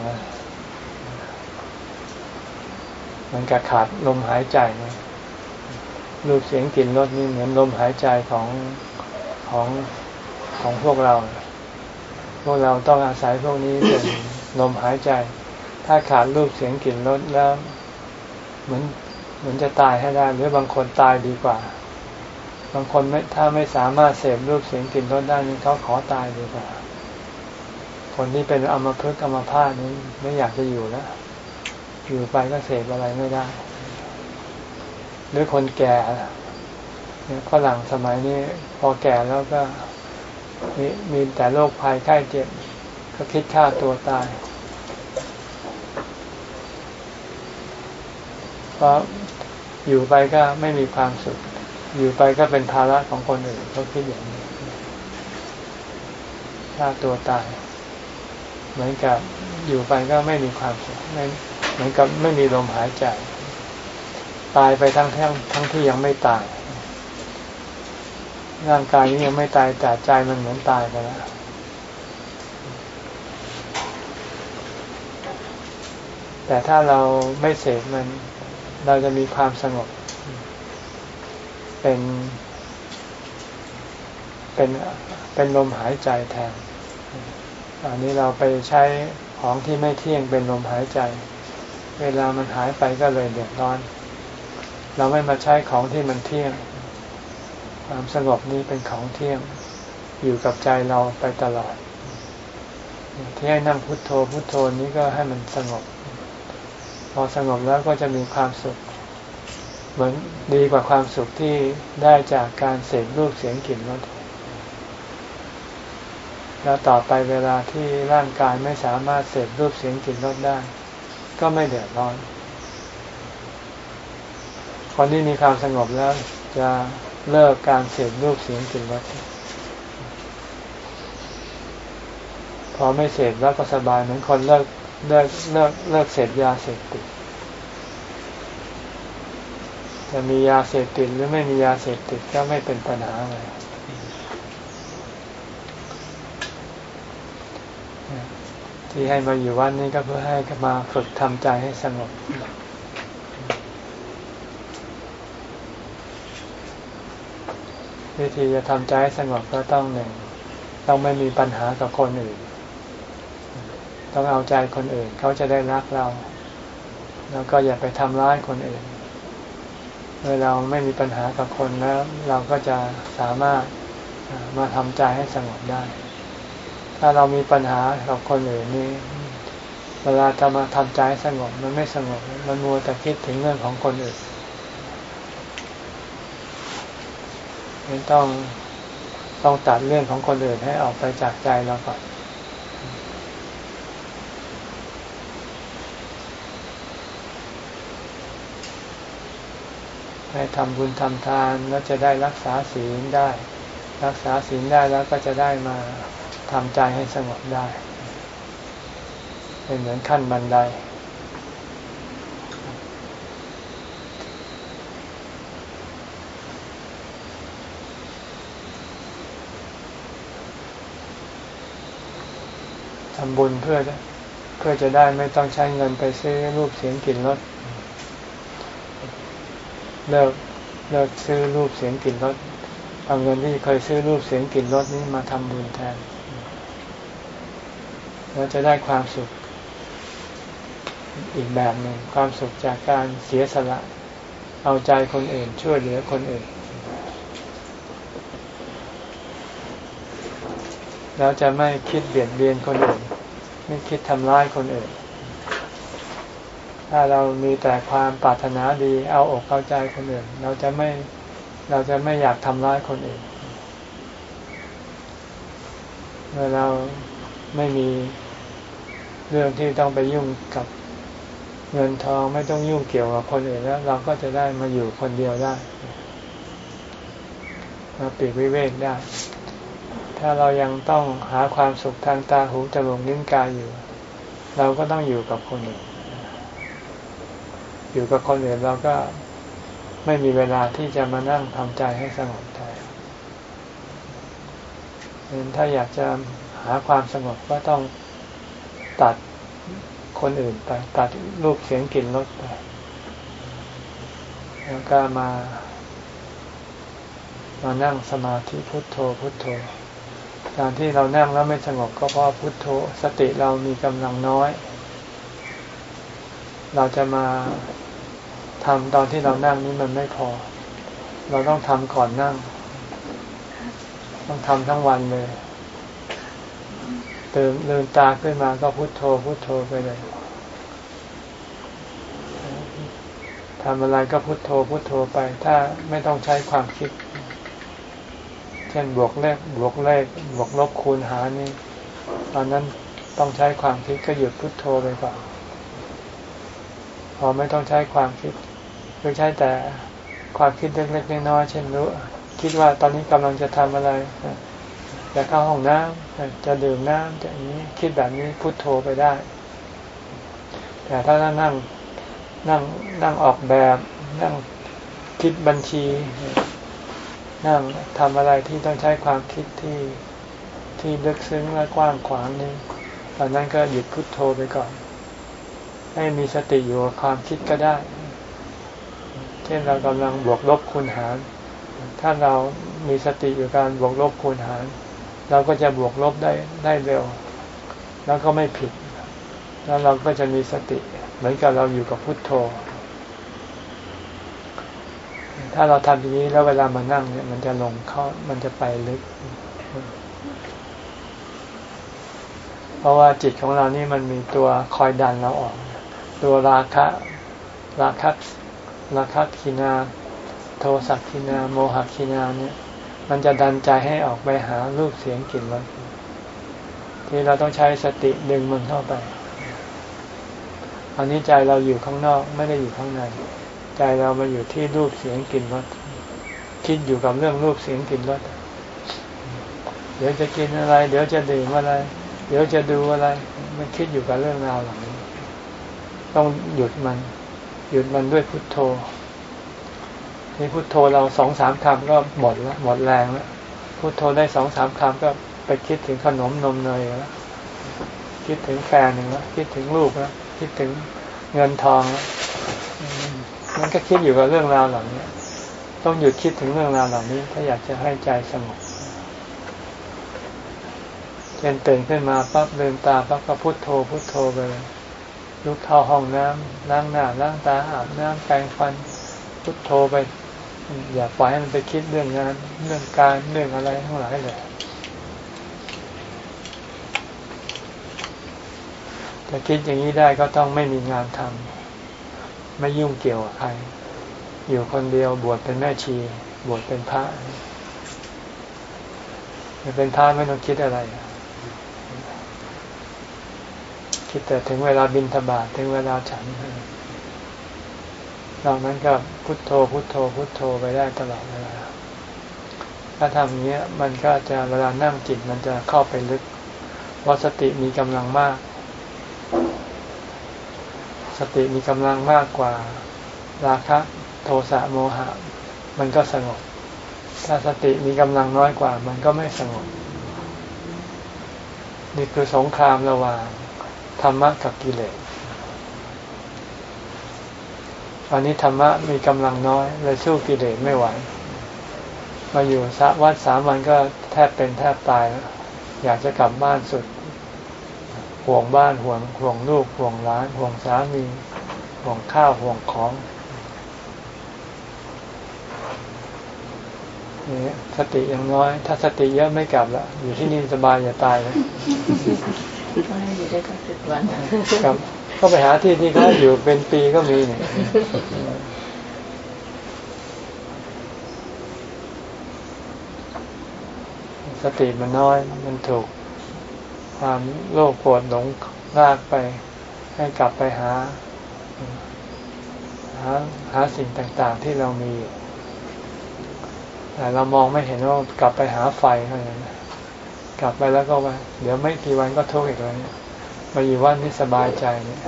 [SPEAKER 1] มันก็ขาดลมหายใจนะรูปเสียงกลิ่นรสนี่เหมือนลมหายใจของของของพวกเรา พวกเราต้องอาศัยพวกนี้เป็นลมหายใจ ถ้าขาดรูปเสียงกลิ่นรสแล้ว เหมือนเหมือนจะตายให้ได้หรือบางคนตายดีกว่า บางคนไม่ถ้าไม่สามารถเสพรูปเสียงกลิ่นรสได้นี่เขาขอตายดีกว่า คนที่เป็นอมภพกรรมภาพนี้ไม่อยากจะอยู่แล้วอยู่ไปก็เสพอะไรไม่ได้ หรือคนแก่เนี่ยฝรั่งสมัยนี้พอแก่แล้วก็มีมีแต่โรคภัยไข้เจ็บ ก็คิดฆ่าตัวตาย เพราะอยู่ไปก็ไม่มีความสุข อยู่ไปก็เป็นภาระของคนอื่นเขาคิดอย่างนี้ฆ่าตัวตาย เหมือนกับอยู่ไปก็ไม่มีความสุขเหมือนกับไม่มีลมหายใจ ตายไปทั้งทั้งทั้งที่ยังไม่ตาย ร่างกายนี้ยังไม่ตายแต่ใจมันเหมือนตายไปแล้วแต่ถ้าเราไม่เสพมันเราจะมีความสงบ เป็น เป็นเป็นลมหายใจแทน อันนี้เราไปใช้ของที่ไม่เที่ยงเป็นลมหายใจ เวลามันหายไปก็เลยเดือดร้อน เราไม่มาใช้ของที่มันเที่ยง ความสงบนี้เป็นของเที่ยง อยู่กับใจเราไปตลอด ที่ให้นั่งพุทโธพุทโธนี้ก็ให้มันสงบ พอสงบแล้วก็จะมีความสุข เหมือนดีกว่าความสุขที่ได้จากการเสพรูปเสียงกลิ่นรส แล้วต่อไปเวลาที่ร่างกายไม่สามารถเสพรูปเสียงกลิ่นรสได้ ก็ไม่เดือดร้อน คนที่มีความสงบแล้วจะเลิกการเสพรูปเสียงกลิ่นรสพอไม่เสพแล้วก็สบายเหมือนคนเลิกเลิกเลิกเลิกเสพยาเสพติดจะมียาเสพติดหรือไม่มียาเสพติดก็ไม่เป็นปัญหาอะไที่ให้มาอยู่วัดนี้ก็เพื่อให้มาฝึกทำใจให้สงบวิธีจะทำใจให้สงบก็ต้องหนึ่งต้องไม่มีปัญหากับคนอื่น ต้องเอาใจคนอื่น เขาจะได้รักเรา แล้วก็อย่าไปทำร้ายคนอื่น เมื่อเราไม่มีปัญหากับคนแล้ว เราก็จะสามารถมาทำใจให้สงบได้ ถ้าเรามีปัญหากับคนอื่นนี่เวลาจะมาทำใจสงบมันไม่สงบ มันมัวแต่คิดถึงเรื่องของคนอื่นไม่ต้องต้องตัดเรื่องของคนอื่นให้ออกไปจากใจเราก่อนให้ทำบุญทำทานแล้วจะได้รักษาศีลได้ รักษาศีลได้แล้วก็จะได้มา ทำใจให้สงบได้ เป็นเหมือนขั้นบันได ทำบุญเพื่อเพื่อจะได้ไม่ต้องใช้เงินไปซื้อรูปเสียงกลิ่นรสเลิกเลิกซื้อรูปเสียงกลิ่นรสเอาเงินที่เคยซื้อรูปเสียงกลิ่นรสนี้มาทำบุญแทน แล้วจะได้ความสุข อีกแบบหนึ่งความสุขจากการเสียสละ เอาใจคนอื่นช่วยเหลือคนอื่น แล้วจะไม่คิดเบียดเบียนคนอื่น ไม่คิดทำร้ายคนอื่น ถ้าเรามีแต่ความปรารถนาดี เอาอกเอาใจคนอื่น เราจะไม่เราจะไม่อยากทำร้ายคนอื่นเมื่อเราไม่มี เรื่องที่ต้องไปยุ่งกับเงินทองไม่ต้องยุ่งเกี่ยวกับคนอื่นแล้ว เราก็จะได้มาอยู่คนเดียวได้มาปีกวิเวกได้ ถ้าเรายังต้องหาความสุขทางตาหูจมูกนิ้วกายอยู่ เราก็ต้องอยู่กับคนอื่น อยู่กับคนอื่นเราก็ไม่มีเวลาที่จะมานั่งทำใจให้สงบได้ถ้าอยากจะหาความสงบก็ต้อง ตัดคนอื่นไป ตัดรูปเสียงกลิ่นรสไป แล้วก็มามานั่งสมาธิพุทโธพุทโธ การที่เรานั่งแล้วไม่สงบก็เพราะพุทโธ สติเรามีกำลังน้อย เราจะมาทำตอนที่เรานั่งนี้มันไม่พอ เราต้องทำก่อนนั่ง ต้องทำทั้งวันเลย ตื่นลืมตาขึ้นมาก็พุโทโธพุโทโธไปเลยทำอะไรก็พุโทโธพุโทโธไป ถ้าไม่ต้องใช้ความคิด เช่นบวกเลขบวกเลขบวกลบคูณหารนี่ตอนนั้นต้องใช้ความคิดก็หยุดพุดโทโธไปก่อนพอไม่ต้องใช้ความคิดคือใช้แต่ความคิดเล็กๆน้อยๆเช่นรู้ คิดว่าตอนนี้กำลังจะทำอะไร จะเข้าห้องน้ำจะดื่มน้ำจะอย่างนี้คิดแบบนี้พุโทโธไปได้ แต่ถ้านั่งนั่งนั่งออกแบบนั่งคิดบัญชี นั่งทำอะไรที่ต้องใช้ความคิดที่ที่ลึกซึ้งและกว้างขวางนี่ตอนนั้นก็หยุดพุดโทโธไปก่อน ให้มีสติอยู่กับความคิดก็ได้ เช่นเรากำลังบวกลบคูณหาร ถ้าเรามีสติอยู่การบวกลบคูณหาร เราก็จะบวกลบได้ได้เร็ว แล้วก็ไม่ผิด แล้วเราก็จะมีสติ เหมือนกับเราอยู่กับพุทโธ ถ้าเราทำอย่างนี้แล้วเวลามานั่งเนี่ยมันจะลงเข้ามันจะไปลึก เพราะว่าจิตของเรานี่มันมีตัวคอยดันเราออก ตัวราคะ ราคะราคะคินา โทสักคินา โมหคินาเนี่ย มันจะดันใจให้ออกไปหารูปเสียงกลิ่นรสที่เราต้องใช้สติดึงมันเข้าไปอันนี้ใจเราอยู่ข้างนอกไม่ได้อยู่ข้างใน ใจเรามาอยู่ที่รูปเสียงกลิ่นรสคิดอยู่กับเรื่องรูปเสียงกลิ่นรสเดี๋ยวจะกินอะไร เดี๋ยวจะดื่มอะไร เดี๋ยวจะดูอะไร มันคิดอยู่กับเรื่องราวเหล่านี้ ต้องหยุดมัน หยุดมันด้วยพุทโธ นี่พุโทโธเราสองสามคำก็หมดล้วหมดแรงแล้วพุโทโธได้สองสามคำก็ไปคิดถึงขนมนมเนยแล้วคิดถึงแฟนหนึ่งแล้วคิดถึงลูกแล้วคิดถึงเงินทองแล้วมันก็คิดอยู่กับเรื่องราวเหล่านี้ต้องหยุดคิดถึงเรื่องราวเหล่านี้ ถ้าอยากจะให้ใจสงบเช่นตื่นขึ้นมาปั๊บเดินตาปั๊บก็พุโทโธพุโทโธไปลุกเข้าห้องน้ำล้างหน้าล้างตาอาบน้ำแปรงฟันพุโทโธไป อย่าปล่อยให้มันไปคิดเรื่องงานเรื่องการเรื่องอะไรทั้งหลายเลยจะคิดอย่างนี้ได้ก็ต้องไม่มีงานทำไม่ยุ่งเกี่ยวกับใคร อยู่คนเดียวบวชเป็นแม่ชี บวชเป็นพระเป็นพระไม่ต้องคิดอะไร คิดแต่ถึงเวลาบินธบาตถึงเวลาฉันนอกนั้นก็ พุทโธพุทโธพุทโธไปได้ตลอดเวลาถ้าทำอย่างนี้มันก็จะเวลานั่งจิตมันจะเข้าไปลึกเพราะสติมีกำลังมาก สติมีกำลังมากกว่า ราคะโทสะโมหะ มันก็สงบ ถ้าสติมีกำลังน้อยกว่า มันก็ไม่สงบ นี่คือสงครามระหว่างธรรมะกับกิเลส วันนี้ธรรมะมีกำลังน้อยเลยสู้กิเลสไม่ไหวมาอยู่สะวัดสามวันก็แทบเป็นแทบตายแล้วอยากจะกลับบ้านสุด ห่วงบ้านห่วงห่วงลูกห่วงหลาน ห่วงสามี ห่วงข้าวห่วงของนี่สติยังน้อย ถ้าสติเยอะไม่กลับละอยู่ที่นี่สบายอย่าตายเลย
[SPEAKER 2] ก็ให้อยู่ได้แค่สิบวัน
[SPEAKER 1] ครับ ก็ไปหาที่ที่เขาอยู่เป็นปีก็มีเนี่ยสติมันน้อย มันถูกความโลภโกรธหลงลากไป ให้กลับไปหา หาหาสิ่งต่างๆที่เรามี แต่เรามองไม่เห็นว่ากลับไปหาไฟเท่านั้นกลับไปแล้วก็ว่า เดี๋ยวไม่กี่วันก็ทุกข์อีกแล้วเนี่ย มาอยู่วัดนี่สบายใจเนี่ย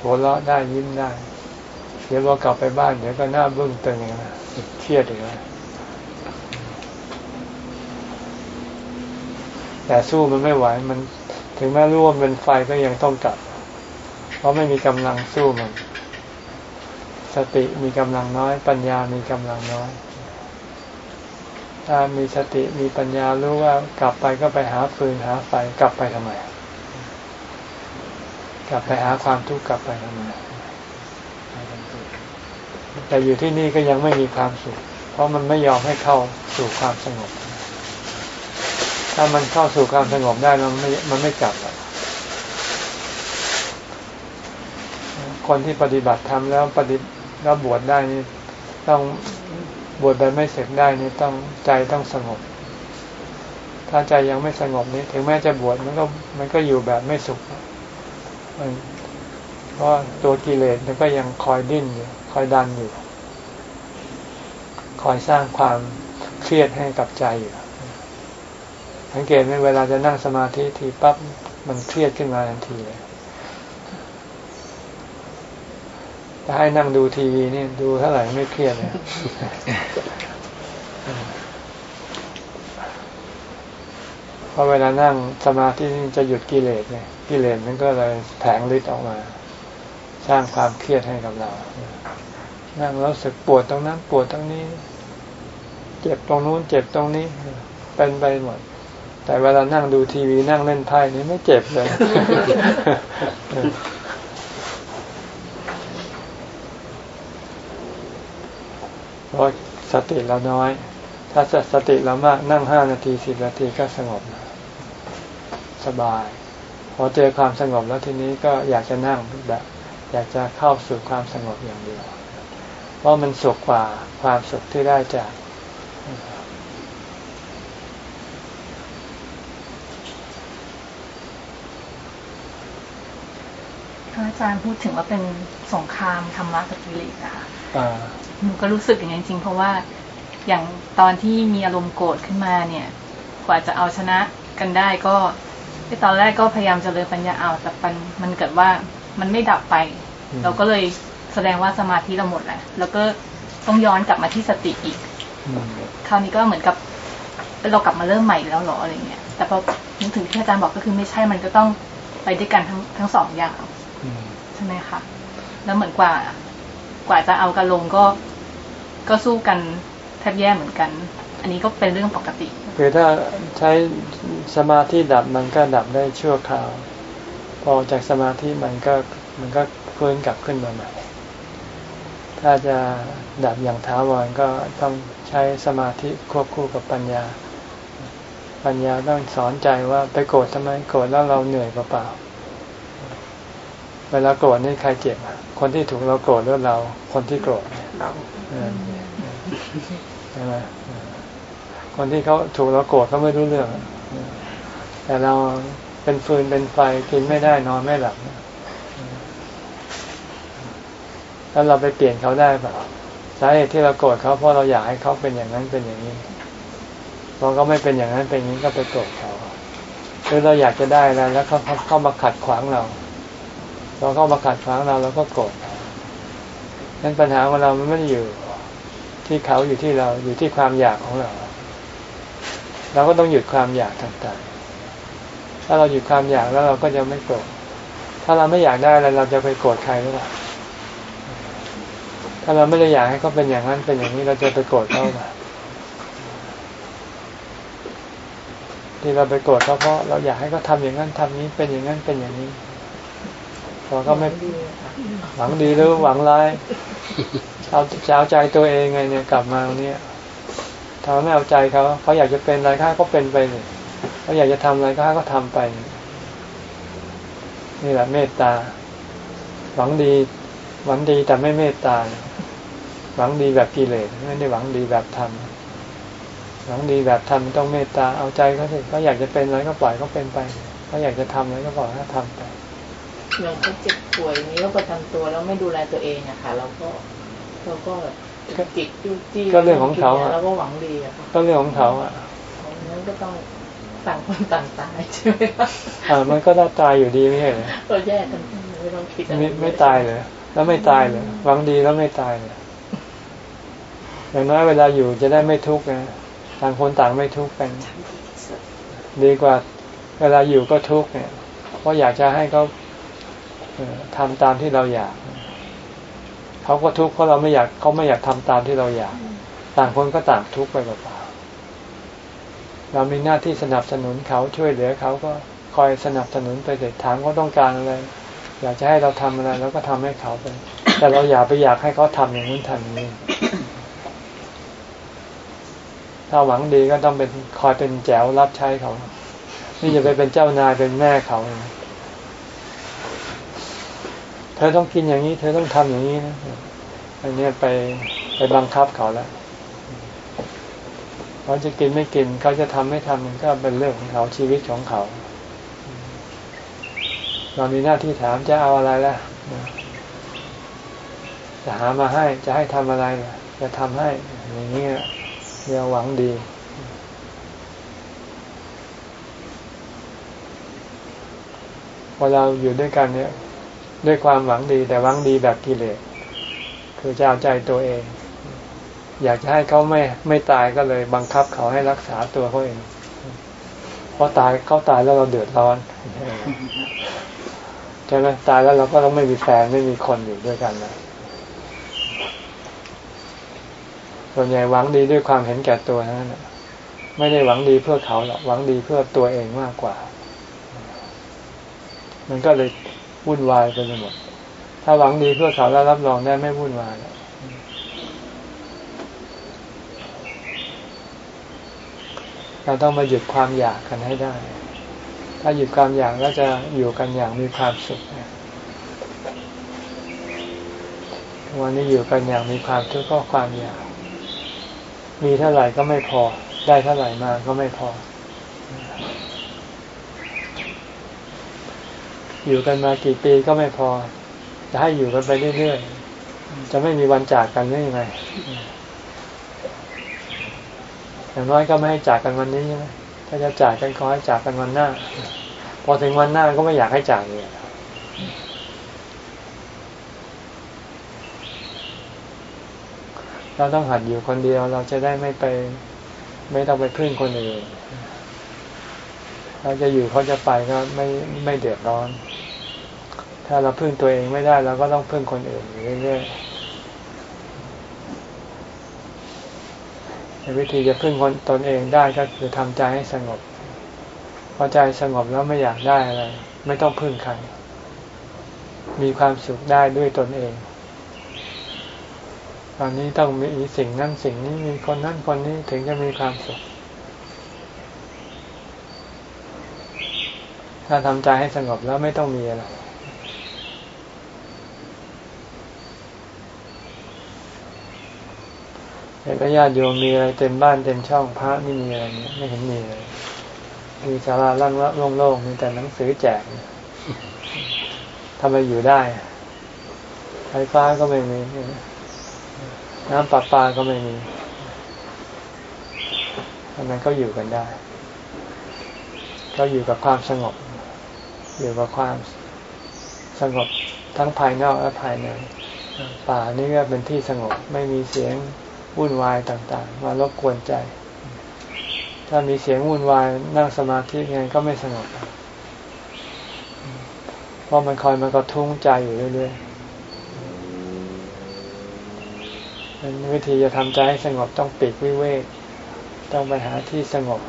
[SPEAKER 1] หัวเราะได้ยิ้มได้เดี๋ยวพอกลับไปบ้านเดี๋ยวก็หน้าบึ้งตึงอีกแล้วเครียดอีกแล้วแต่สู้มันไม่ไหวมันถึงแม้รู้ว่าเป็นไฟก็ยังต้องกลับ เพราะไม่มีกำลังสู้มัน สติมีกำลังน้อย ปัญญามีกำลังน้อย ถ้ามีสติมีปัญญารู้ว่ากลับไปก็ไปหาฟืนหาไฟกลับไปทำไม กลับไปหาความทุกข์กลับไปทำไมแต่อยู่ที่นี่ก็ยังไม่มีความสุข เพราะมันไม่ยอมให้เข้าสู่ความสงบ ถ้ามันเข้าสู่ความสงบได้มันไม่มันไม่กลับหรอกคนที่ปฏิบัติทำแล้วปฏิแล้วบวชได้นี่ต้องบวชแบบไม่เสร็จได้นี่ต้องใจต้องสงบ ถ้าใจยังไม่สงบนี่ถึงแม้จะบวชมันก็มันก็อยู่แบบไม่สุข มันเพราะตัวกิเลสมันก็ยังคอยดิ้นอยู่คอยดันอยู่ คอยสร้างความเครียดให้กับใจอยู่สังเกตไหมเวลาจะนั่งสมาธิทีปั๊บมันเครียดขึ้นมาทันทีเลยจะให้นั่งดูทีวีนี่ดูเท่าไหร่ไม่เครียดเลยเพราะเวลานั่งสมาธินี่จะหยุดกิเลสไง กิเลสมันก็เลยแผงฤทธิ์ออกมา สร้างความเครียดให้กับเรา นั่งแล้วสึกปวดตรงนั้นปวดตรงนี้ เจ็บตรงนู้นเจ็บตรงนี้ เป็นไปหมด แต่เวลานั่งดูทีวีนั่งเล่นไพ่นี่ไม่เจ็บเลย เพราะสติเราน้อย ถ้าสติเรามากนั่งห้านาทีสิบนาทีก็สงบสบาย พอเจอความสงบแล้วทีนี้ก็อยากจะนั่งแบบ อยากจะเข้าสู่ความสงบอย่างเดียว เพราะมันสุขกว่าความสุขที่ได้จาก
[SPEAKER 2] ท่านอาจารย์พูดถึงว่าเป็นสงครามธรรมะกับกิเลสอะค่ะ
[SPEAKER 1] อ่า
[SPEAKER 2] หนูก็รู้สึกอย่างนั้นจริงเพราะว่าอย่างตอนที่มีอารมณ์โกรธขึ้นมาเนี่ย กว่าจะเอาชนะกันได้ก็ ที่ตอนแรกก็พยายามจเจริญปัญญาเอาแต่มันมันเกิดว่ามันไม่ดับไป
[SPEAKER 1] อืม
[SPEAKER 2] เราก็เลยแสดงว่าสมาธิเราหมดแหละแล้วก็ต้องย้อนกลับมาที่สติอีก
[SPEAKER 1] อืม
[SPEAKER 2] คราวนี้ก็เหมือนกับเรากลับมาเริ่มใหม่แล้วเหรออะไรเงี้ยแต่พอนึกถึงที่อาจารย์บอกก็คือไม่ใช่มันก็ต้องไปด้วยกันทั้งทั้งสองอย่าง
[SPEAKER 1] อืม
[SPEAKER 2] ใช่ไหมคะแล้วเหมือนกว่ากว่าจะเอากันลงก็ก็สู้กันแทบแย่เหมือนกัน อันนี้ก็เป็นเรื่องปกติ
[SPEAKER 1] คือถ้าใช้สมาธิดับมันก็ดับได้ชั่วคราว พอจากสมาธิมันก็มันก็ฟื้นกลับขึ้นมาใหม่ ถ้าจะดับอย่างถาวรก็ต้องใช้สมาธิควบคู่กับปัญญา ปัญญาต้องสอนใจว่าไปโกรธทำไมโกรธแล้วเราเหนื่อยเปล่าๆเวลาโกรธนี่ใครเจ็บอะคนที่ถูกเราโกรธหรือเรา คนที่โกรธเนี่ยเออใช่ไหมเออ คนที่เขาถูกเราโกรธเขาไม่รู้เรื่อง แต่เราเป็นฟืนเป็นไฟกินไม่ได้นอนไม่หลับแล้วเราไปเปลี่ยนเขาได้เปล่าสาเหตุที่เราโกรธเขาเพราะเราอยากให้เขาเป็นอย่างนั้นเป็นอย่างนี้พอเขาไม่เป็นอย่างนั้นเป็นอย่างนี้ก็ไปโกรธเขาหรือเราอยากจะได้แล้วแล้วเขาเข้ามาขัดขวางเราพอเข้ามาขัดขวางเราเราก็โกรธนั้นปัญหาของเรามันไม่ได้อยู่ที่เขาอยู่ที่เราอยู่ที่ความอยากของเรา เราก็ต้องหยุดความอยากต่างๆ ถ้าเราหยุดความอยากแล้วเราก็จะไม่โกรธ ถ้าเราไม่อยากได้อะไรเราจะไปโกรธใครหรือเปล่า ถ้าเราไม่ได้อยากให้เขาเป็นอย่างนั้นเป็นอย่างนี้เราจะไปโกรธเขาหรือที่เราไปโกรธเขาเพราะเราอยากให้เขาทำอย่างนั้นทำนี้เป็นอย่างนั้นเป็นอย่างนี้พอเขาไม่หวังดีหรือหวังร้ายเอาจะเอาใจตัวเองไงเนี่ยกลับมาตรง นี้ถ้าไม่เอาใจเขาเขาอยากจะเป็นอะไรเขาก็เป็นไปเลยเขาอยากจะทำอะไรเขาก็ทำไป นี่แหละเมตตา หวังดีหวังดีแต่ไม่เมตตา หวังดีแบบกิเลสไม่ได้หวังดีแบบธรรมหวังดีแบบทำต้องเมตตาเอาใจเขาสิเขาอยากจะเป็นอะไรก็ปล่อยเขาเป็นไปเขาอยากจะทำอะไรก็ปล่อยเขาทำไป
[SPEAKER 5] อย่างเขาเจ็บป่วยนี้แล้วประจำตัวแล้วไม่ดูแลตัวเองอะค่ะ เราก็เราก็แบบ จิกจู้จี้
[SPEAKER 1] ก็เรื่องของเขาอะ
[SPEAKER 5] แล้วก็หวังดีอะค่ะ
[SPEAKER 1] ก็เรื่องของเขาอะ
[SPEAKER 5] ของนั้นก็ต้องต่างคนต่างตายใช่ไหมคะ
[SPEAKER 1] อ่ามันก็ต้องตายอยู่ดีไม่ใช่เหรอ
[SPEAKER 5] เราแยกกันไม่ต้องคิดอะไร
[SPEAKER 1] ไม่ไม่ตายเลยแล้วไม่ตายเลยหวังดีแล้วไม่ตายเลยอย่างน้อยเวลาอยู่จะได้ไม่ทุกข์นะต่างคนต่างไม่ทุกข์กัน ดีกว่า เวลาอยู่ก็ทุกข์เนี่ยเพราะอยากจะให้เขาเอ่อทำตามที่เราอยาก เขาก็ทุกข์เพราะเราไม่อยากเขาไม่อยากทำตามที่เราอยาก ต่างคนก็ต่างทุกข์ไปเปล่าๆเรามีหน้าที่สนับสนุนเขาช่วยเหลือเขาก็คอยสนับสนุนไปเด็ดถามเขาต้องการอะไร อยากจะให้เราทำอะไรเราก็ทำให้เขาไป แต่เราอย่าไปอยากให้เขาทำอย่างนู้นทำนี้ถ้าหวังดีก็ต้องเป็นคอยเป็นแจวรับใช้เขา นี่จะไปเป็นเจ้านายเป็นแม่เขาเเธอต้องกินอย่างนี้ เธอต้องทำอย่างนี้นะอันนี้ไปไปบังคับเขาแล้วเขาจะกินไม่กินเขาจะทำไม่ทำมันก็เป็นเรื่องของเขาชีวิตของเขา เรามีหน้าที่ถามจะเอาอะไรล่ะจะหามาให้จะให้ทำอะไรล่ะจะทำให้ อย่างนี้เรียกหวังดีพอเราอยู่ด้วยกันเนี่ย ด้วยความหวังดีแต่หวังดีแบบกิเลสคือจะเอาใจตัวเอง อยากจะให้เขาไม่ไม่ตายก็เลยบังคับเขาให้รักษาตัวเขาเองเพราะตายเขาตายแล้วเราเดือดร้อนใช่ไหมตายแล้วเราก็ต้องไม่มีแฟนไม่มีคนอยู่ด้วยกันแล้วส่วนใหญ่หวังดีด้วยความเห็นแก่ตัวนั่นแหละไม่ได้หวังดีเพื่อเขาหรอกหวังดีเพื่อตัวเองมากกว่า มันก็เลย วุ่นวายไปหมด ถ้าหวังดีเพื่อเขาแล้วรับรองได้ไม่วุ่นวายเราต้องมาหยุดความอยากกันให้ได้ ถ้าหยุดความอยากก็จะอยู่กันอย่างมีความสุขวันนี้อยู่กันอย่างมีความทุกข์ก็ความอยาก มีเท่าไหร่ก็ไม่พอ ได้เท่าไหร่มาก็ไม่พอ อยู่กันมากี่ปีก็ไม่พอ จะให้อยู่กันไปเรื่อยๆ จะไม่มีวันจากกันได้ยังไงอย่างน้อยก็ไม่ให้จากกันวันนี้ใช่ไหมถ้าจะจากกันขอให้จากกันวันหน้า พอถึงวันหน้าก็ไม่อยากให้จากเลยเราต้องหัดอยู่คนเดียวเราจะได้ไม่ไป ไม่ต้องไปพึ่งคนอื่น เราจะอยู่เขาจะไปก็ไม่ไม่เดือดร้อน ถ้าเราพึ่งตัวเองไม่ได้เราก็ต้องพึ่งคนอื่นเรื่อยๆวิธีจะพึ่งคนตนเองได้ก็คือทำใจให้สงบพอใจสงบแล้วไม่อยากได้อะไรไม่ต้องพึ่งใครมีความสุขได้ด้วยตนเอง ตอนนี้ต้องมีสิ่งนั้นสิ่งนี้มีคนนั้นคนนี้ถึงจะมีความสุข ถ้าทำใจให้สงบแล้วไม่ต้องมีอะไรเห็นญาติโยมมีอะไรเต็มบ้านเต็มช่องพระไม่มีอะไรเนี่ยไม่เห็นมีเลยมีศาลาล่างละโล่งๆมีแต่หนังสือแจกทำไมอยู่ได้ ไฟฟ้าก็ไม่มี น้ำประปาก็ไม่มีทำไมเขาอยู่กันได้เขาอยู่กับความสงบ อยู่กับความสงบทั้งภายนอกและภายใน ป่านี่ก็เป็นที่สงบไม่มีเสียงวุ่นวายต่างๆ มารบกวนใจ ถ้ามีเสียงวุ่นวายนั่งสมาธิยังไงก็ไม่สงบเพราะมันคอยมันก็ทุ้งใจอยู่เรื่อยๆวิธีจะทำใจให้สงบต้องปิดวิเวก ต้องไปหาที่สงบ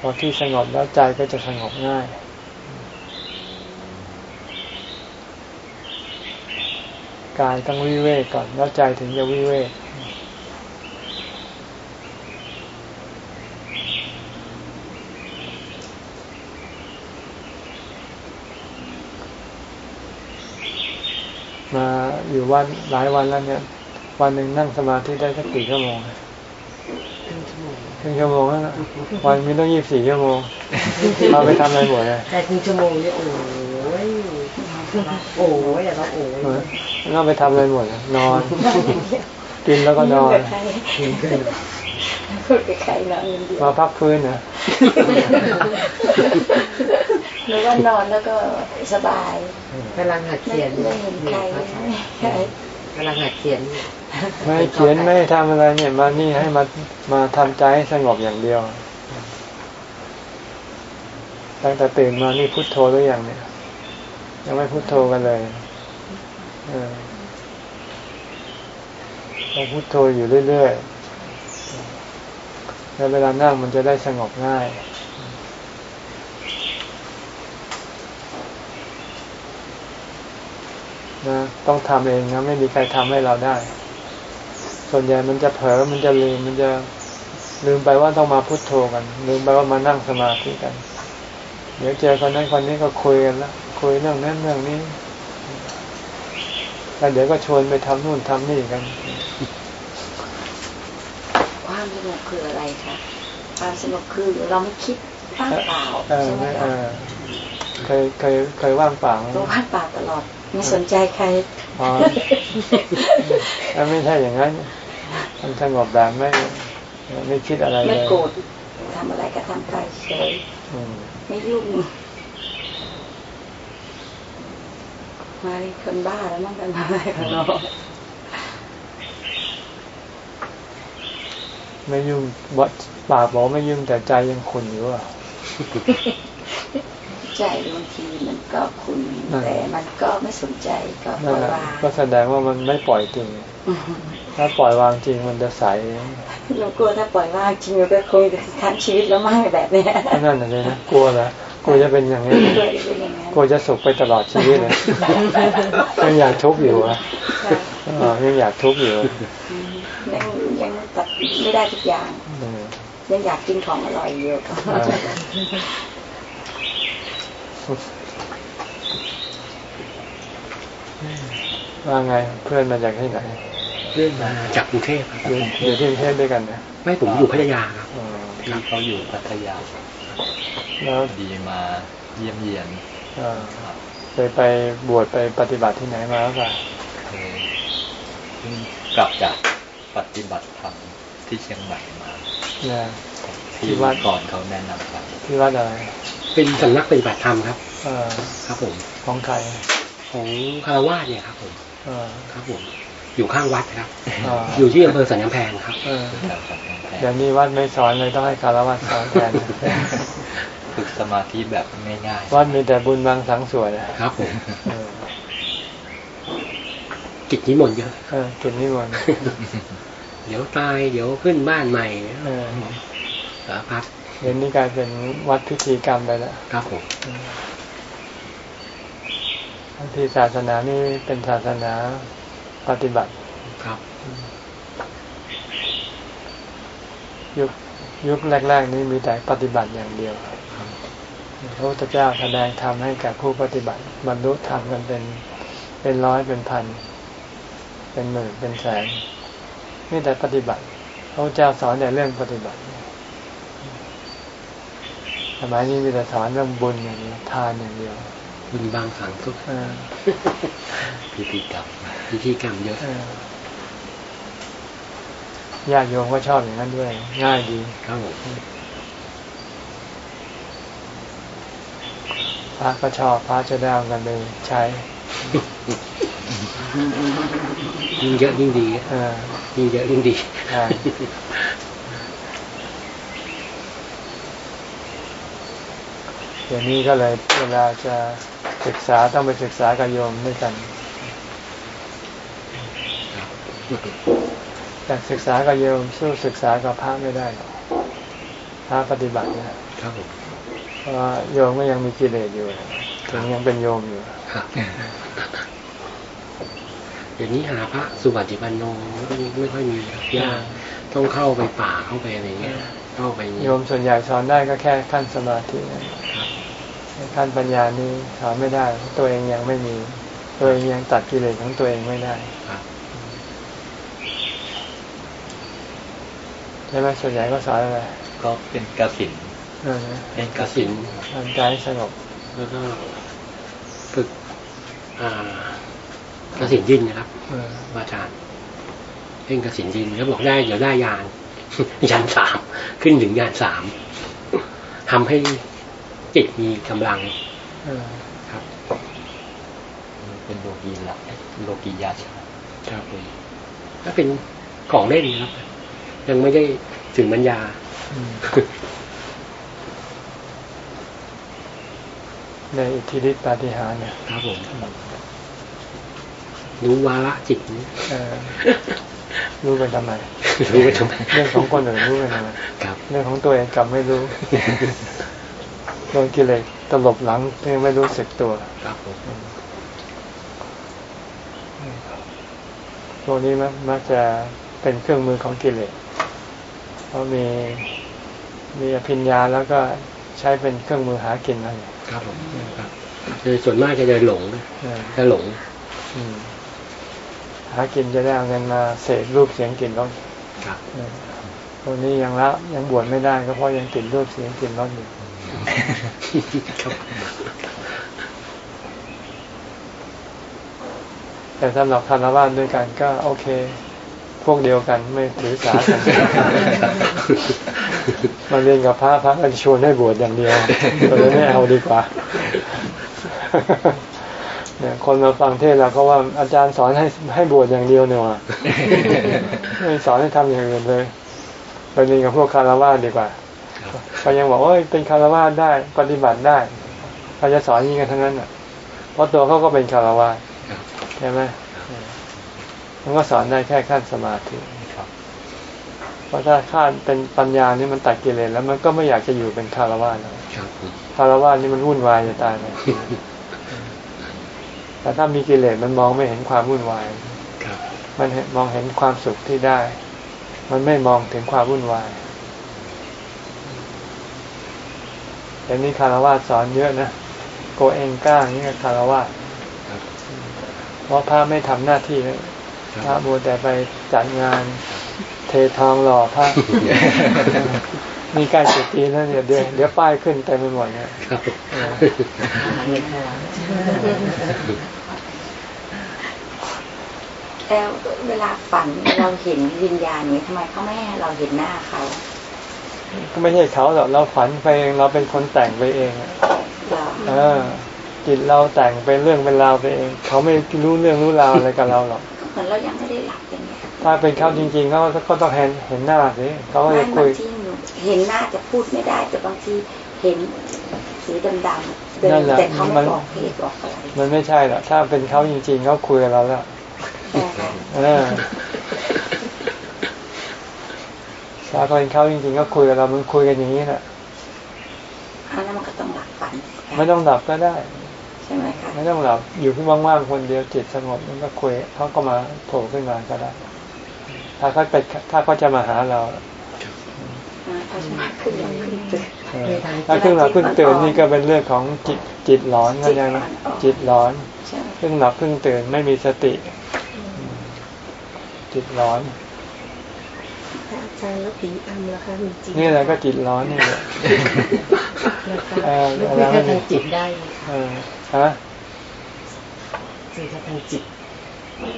[SPEAKER 1] พอที่สงบแล้วใจก็จะสงบง่าย กายต้องวิเวกก่อนแล้วใจถึงจะวิเวกมาอยู่วันหลายวันแล้วเนี่ย วันหนึ่งนั่งสมาธิได้สักกี่ชั่วโมง ครึ่งชั่วโมงแล้วนะวันมีต้องยี่สิบสี่ชั่วโมงเอาไปทำอะไรหมดเลย
[SPEAKER 6] แต่ครึ่งชั่วโมงนี่โอ้ยโอ้ยอย่าต้องโอ้ย
[SPEAKER 1] เราไปทำอะไรหมดอะนอน กินแล้วก็นอน
[SPEAKER 7] พูดกับใครนอนคนเดียว
[SPEAKER 1] มาพักฟื้นนะ
[SPEAKER 7] หรือว่านอนแล้วก็สบาย
[SPEAKER 8] กำลังหัด
[SPEAKER 7] ไม่
[SPEAKER 8] เขียน
[SPEAKER 7] ไม่เห็นใครไม่ใคร
[SPEAKER 8] กำลังหัดเขียน
[SPEAKER 1] ไม่เขียนไม่ทำอะไรเนี่ยมานี่ให้มามาทำใจให้สงบอย่างเดียวตั้งแต่ตื่นมานี่พุทโธหรือยังเนี่ย ยังไม่พุทโธกันเลยเออเราพุทโธอยู่เรื่อยๆแล้วเวลานั่งมันจะได้สงบง่าย นะต้องทำเองนะไม่มีใครทำให้เราได้ ส่วนใหญ่มันจะเผลอมันจะลืมมันจะลืมไปว่าต้องมาพุโทโธกัน ลืมไปว่ามานั่งสมาธิกัน เดี๋ยวเจอคนนั้นคนนี้ก็คุยกันละคุยเรื่องนั้นเรื่องนี้แล้วเดี๋ยวก็ชวนไปทำนู่นทำนี่กัน
[SPEAKER 7] ความสงบคืออะไรคะความสงบคือเราไม่คิดว่างเปล่า
[SPEAKER 1] เออ
[SPEAKER 7] ใช่ไหม
[SPEAKER 1] ไม่เอ
[SPEAKER 7] คะ
[SPEAKER 1] อเคยเคยเคยว่างเปล่าไหม
[SPEAKER 7] ตัวว่างเปล่าตลอด ไม่สนใจใคร
[SPEAKER 1] อ๋อแล้วไม่ใช่อย่างนั้นมันสงบแบบไม่ไม่คิดอะไรเล
[SPEAKER 7] ไม่
[SPEAKER 1] ย
[SPEAKER 7] โกรธทำอะไรก็ทำไปเฉย
[SPEAKER 1] อืม
[SPEAKER 7] ไม่ยุ่งมานี่คนบ้าแล้วมั่งกันมาอะไรของเรา
[SPEAKER 1] ไม่ยุ่งบปากบอกไม่ยุ่งแต่ใจยังขุนอยู่อะ
[SPEAKER 7] ใจบางทีมันก็คุณ
[SPEAKER 1] นั่น
[SPEAKER 7] แต่มันก็ไม่สนใจก็ป
[SPEAKER 1] นั่
[SPEAKER 7] ล่
[SPEAKER 1] น
[SPEAKER 7] อย
[SPEAKER 1] แหละ
[SPEAKER 7] วาง
[SPEAKER 1] ก็แสดงว่ามันไม่ปล่อยจริง ถ้าปล่อยวางจริงมันจะใส
[SPEAKER 7] หนูกลัวถ้าปล่อยว่างจริงมันก็คงจะทั้งชีวิตแล้วมั่งแบบเนี้ย
[SPEAKER 1] นั่นน่ะเลยนะกลัวเหรอกลัวจะเป็นอย่างนี้
[SPEAKER 7] กลัวจะเป็นอย่างนั้น
[SPEAKER 1] กลัวจะสุขไปตลอดชีวิตเลยยังอยากทุกข์อยู่อะ
[SPEAKER 7] ค่ะ
[SPEAKER 1] อ๋อยังอยากทุกข์อยู่
[SPEAKER 7] อืมยังยังตัดไม่ได้ทุกอย่าง
[SPEAKER 1] อืม
[SPEAKER 7] ยังอยากกินของอร่อยอยู่
[SPEAKER 1] อ่าว่าไงเพื่อนมาจากที่ไหน
[SPEAKER 3] เพื่อนมาจากกรุงเทพครับ
[SPEAKER 1] อยู่อยู่ที่กรุงเทพด้วยกันนะ
[SPEAKER 3] ไม่ผมอยู่พัทยาครับ
[SPEAKER 1] อ๋อ
[SPEAKER 9] ที่เขาอยู่พัทยา
[SPEAKER 1] แล้ว
[SPEAKER 9] ดีมาเยี่ยมเยียน
[SPEAKER 1] เอ่อเคยไปบวชไปปฏิบัติที่ไหนมาหรือเปล่า
[SPEAKER 9] เคยเพิ่งกลับจากปฏิบัติธรรมที่เชียงใหม่มา
[SPEAKER 1] เนี่ยที่
[SPEAKER 9] ที่
[SPEAKER 1] วั
[SPEAKER 9] วั
[SPEAKER 1] ด
[SPEAKER 9] ดก่อนเขาแนะนำไป
[SPEAKER 1] ที่วัดอะไร
[SPEAKER 3] เป็นสำนักปฏิบัติธรรมครับ
[SPEAKER 1] เอ่อ
[SPEAKER 3] ครับผม
[SPEAKER 1] ของใคร
[SPEAKER 3] ของคารวาสเนี่ยครับผม
[SPEAKER 1] เออ
[SPEAKER 3] ครับผมอยู่ข้างวัดครับ
[SPEAKER 1] อ่า
[SPEAKER 3] อยู่ที่อำเภอสันกำแพงครับ
[SPEAKER 1] เออ
[SPEAKER 9] แถวสันกำแพง
[SPEAKER 1] เดี๋ยวนี้วัดไม่สอนเลยต้องให้คารวะสอนแทน
[SPEAKER 9] ฝึกสมาธิแบบง่าย
[SPEAKER 1] วัดมีแต่บุญบางสังส่วนอะ
[SPEAKER 3] ครับผม
[SPEAKER 1] เออ
[SPEAKER 3] กิจนิมนต์เยอะ
[SPEAKER 1] เออกินนิมนต์
[SPEAKER 3] เดี๋ยวตายเดี๋ยวขึ้นบ้านใหม่
[SPEAKER 1] เออ
[SPEAKER 3] สารพัด
[SPEAKER 1] เดี๋ยวนี้กลายเป็นวัดพิธีกรรมไปแล้ว
[SPEAKER 3] ครับผม
[SPEAKER 1] บางทีศาสนานี่เป็นศาสนาปฏิบัติ
[SPEAKER 3] ครับ
[SPEAKER 1] ยุคยุคแรก ๆ นี้มีแต่ปฏิบัติอย่างเดียวพระพุทธเจ้าแสดงธรรมให้กับผู้ปฏิบัติบรรลุธรรมกันเป็นเป็นร้อยเป็นพัน เป็นหมื่นเป็นแสนนี่แต่ปฏิบัติ พระพุทธเจ้าสอนแต่เรื่องปฏิบัติ สมัยนี้มีแต่สอนเรื่องบุญอย่างเดียวทานอย่างเดียว
[SPEAKER 3] บุญบางสังทุก
[SPEAKER 1] เออ
[SPEAKER 9] ๆพิธีกรรม
[SPEAKER 3] พิธีกรรมเยอะ
[SPEAKER 1] เออญาติโยมก็ชอบอย่างนั้นด้วย ง่ายดี
[SPEAKER 3] ครับผม
[SPEAKER 1] พระก็ชอบพระจะได้เอาเงินไปใช้
[SPEAKER 3] ยิ่งเยอะยิ่งดี
[SPEAKER 1] เออ
[SPEAKER 3] ยิ่งเยอะยิ่งดี
[SPEAKER 1] ใช่ เดี๋ยวนี้ก็เลยเวลาจะศึกษาต้องไปศึกษากับโยมด้วยกันแต่ศึกษากับโยมสู้ศึกษากับพระไม่ได้หรอกพระปฏิบัติเนี่ย
[SPEAKER 3] ครับผม
[SPEAKER 1] เพราะว่าโยมก็ยังมีกิเลสอยู่ถึงยังเป็นโยมอยู่
[SPEAKER 3] ครับเดี๋ยวนี้หาพระสุบัติปันโนไม่ไม่ค่อยมีครับยากต้องเข้าไปป่าเข้าไปอะไรเงี้ยเข้าไปอย่างเงี้
[SPEAKER 1] โยมส่วนใหญ่สอนได้ก็แค่ขั้นสมาธินะ ขั้นปัญญานี้สอนไม่ได้เพราะตัวเองยังไม่มี ตัวเองยังตัดกิเลสของตัวเองไม่ได้
[SPEAKER 3] ครับ
[SPEAKER 1] ใช่ไหมส่วนใหญ่ก็สอนอะไร
[SPEAKER 9] ก็เป็นกสิน
[SPEAKER 1] เออนะ
[SPEAKER 9] เป็น
[SPEAKER 3] ก
[SPEAKER 9] ก
[SPEAKER 3] สิ
[SPEAKER 9] สิ
[SPEAKER 3] น
[SPEAKER 9] น
[SPEAKER 1] ทำใจให้สงบ
[SPEAKER 3] แล้วก็ฝึกอ่ากสินยินนะครับ
[SPEAKER 1] เออ
[SPEAKER 3] อาจารย์เพ่งกสินยินแล้วบอกได้เดี๋ยวได้ยานยันสามขึ้นถึงยันสามทำให้ จิตมีกำลัง
[SPEAKER 1] เออ
[SPEAKER 3] ครับ
[SPEAKER 9] เป็นโลกีละโลกียาชา
[SPEAKER 3] ครับผมถ้าเป็นของเล่นครับ ยังไม่ได้ถึงปัญญา
[SPEAKER 1] อืมในอิทธิฤทธิปาฏิหาริย์เนี่ย
[SPEAKER 3] ครับผมรู้วาระจิตนี้
[SPEAKER 1] เออรู้ไปทำไม
[SPEAKER 3] รู้ไปทำไม
[SPEAKER 1] เรื่องของคนอื่นรู้ไปทำไม
[SPEAKER 3] ครับ
[SPEAKER 1] เรื่องของตัวเองกลับไม่รู้ โดนกิเลสตลบหลังยังไม่รู้สึกตัว
[SPEAKER 3] ครับผม
[SPEAKER 1] พวกนี้มักมักจะเป็นเครื่องมือของกิเลสเพราะมีมีอภิญญาแล้วก็ใช้เป็นเครื่องมือหากินอะไร
[SPEAKER 3] ครับผมครับคือส่วนมากจะเลยหลงนะ
[SPEAKER 1] เออ
[SPEAKER 3] จะหลง
[SPEAKER 1] อืมหากินจะได้เอาเงินมาเสพรูปเสียงกลิ่นรส
[SPEAKER 3] ครับ
[SPEAKER 1] เออพวกนี้ยังละยังบวชไม่ได้ก็เพราะยังติดรูปเสียงกลิ่นรสอยู่
[SPEAKER 3] ครับ
[SPEAKER 1] แต่สำหรับคารวะด้วยกันก็โอเค พวกเดียวกันไม่ถือสากันมาเรียนกับพระพระก็ชวนให้บวชอย่างเดียวก็เลยไม่เอาดีกว่าเนี่ยคนมาฟังเทศน์เราก็ว่าอาจารย์สอนให้ให้บวชอย่างเดียวเนี่ยว่ะไม่สอนให้ทำอย่างอื่นเลยไปเรียนกับพวกคารวะดีกว่า เขายังบอกว่าเป็นคารวะได้ปฏิบัติได้เขาจะสอนอยิงกันทั้งนั้นอะ เพราะตัวเขาก็เป็นคารวะใช่ไหมมันก็สอนได้แค่ขั้นสมาธิ
[SPEAKER 9] ครับ
[SPEAKER 1] เพราะถ้าขั้นเป็นปัญญานี่มันตัดกิเลสแล้ว มันก็ไม่อยากจะอยู่เป็นคารวะแล้ว
[SPEAKER 3] ครับผม
[SPEAKER 1] คารวะนี่มันวุ่นวายจะตายไปแต่ถ้ามีกิเลสมันมองไม่เห็นความวุ่นวาย
[SPEAKER 3] ครับ
[SPEAKER 1] มันเห็นมองเห็นความสุขที่ได้ มันไม่มองถึงความวุ่นวาย แต่นี้คารวะสอนเยอะนะโกเองก้างนี่ก็คารวะ
[SPEAKER 3] ครับ
[SPEAKER 1] เพราะพระไม่ทำหน้าที่
[SPEAKER 3] ค
[SPEAKER 1] พระ
[SPEAKER 3] รับ
[SPEAKER 1] มัวแต่ไปจัดงานเททองหล่อพระมีใกล้จุดจีนแล้วเนี่ยเดี๋ยวเดี๋ยวป้ายขึ้นเต็มไปหมดเนี่ย
[SPEAKER 3] ครับ
[SPEAKER 1] เออ
[SPEAKER 7] แล้วเวลาฝันเราเห็นวิญญาณนี้ทำไมเขาไม่ให้เราเห็นหน้าเขา
[SPEAKER 1] ก็ไม่ใช่เขาหรอกเราฝันไปเองเราเป็นคนแต่งไปเองอะ
[SPEAKER 7] เหรอ
[SPEAKER 1] เออจิตเราแต่งเป็นเรื่องเป็นราวไปเอง เขาไม่รู้เรื่องรู้ราวอะไรกับเราหรอก
[SPEAKER 7] เหมือนเรายังไม่ได้หลับอย่างเงี้ย
[SPEAKER 1] ถ้าเป็นเขาจริงๆเขาก็ต้องเห็นเห็นหน้าสิเขาก็
[SPEAKER 7] ไม่
[SPEAKER 1] จะคุ
[SPEAKER 7] บายงทีหนูเห็นหน้าจะพูดไม่ได้แต่บางทีเห็นสีดำๆเดินแต่เขาไม่บอกเพศบอกอะไร
[SPEAKER 1] มันไม่ใช่หรอกถ้าเป็นเขาจริงๆเขาคุยกับเราแล้ว
[SPEAKER 7] แต่ค่ะ
[SPEAKER 1] เออถ้าเป็นเขาจริงๆก็คุยกับเรามันคุยกันอย่างนี้แหละ
[SPEAKER 7] อันนั้นมันก็ต้องหลับฝัน
[SPEAKER 1] ไม่ต้องหลับก็ได้
[SPEAKER 7] ใช่ไหมคะ
[SPEAKER 1] ไม่ต้องหลับอยู่ที่ว่างๆคนเดียวจิตสงบมันก็คุยเขาก็มาโผล่ขึ้นมาก็ได้ ถ้าเขาเป็นถ้าเขาจะมาหาเรา
[SPEAKER 7] อ่าเพราะฉะนั้นขึ้นเราขึ้นตึก
[SPEAKER 1] เออถ้าขึ้นมาขึ้นตื่นนี่ก็เป็นเรื่องของจิตจิตหลอนเข้าใจไหมจิตหลอน
[SPEAKER 7] ใช่ไหม
[SPEAKER 1] เพิ่งหลับเพิ่งตื่นไม่มีสติ จิตร้อน
[SPEAKER 6] อา จารย์แล้วผีอำล่ะคะมีจริง
[SPEAKER 1] นี่แหละก็จิตร้อนนี่แหละ
[SPEAKER 6] นะคะ
[SPEAKER 1] เออ
[SPEAKER 6] แล้ว
[SPEAKER 1] อะไร
[SPEAKER 6] คุย
[SPEAKER 1] ไม่
[SPEAKER 6] กัน
[SPEAKER 1] มี
[SPEAKER 6] ทางจิตได้
[SPEAKER 1] เออฮะ
[SPEAKER 6] สื่อกันทางจิต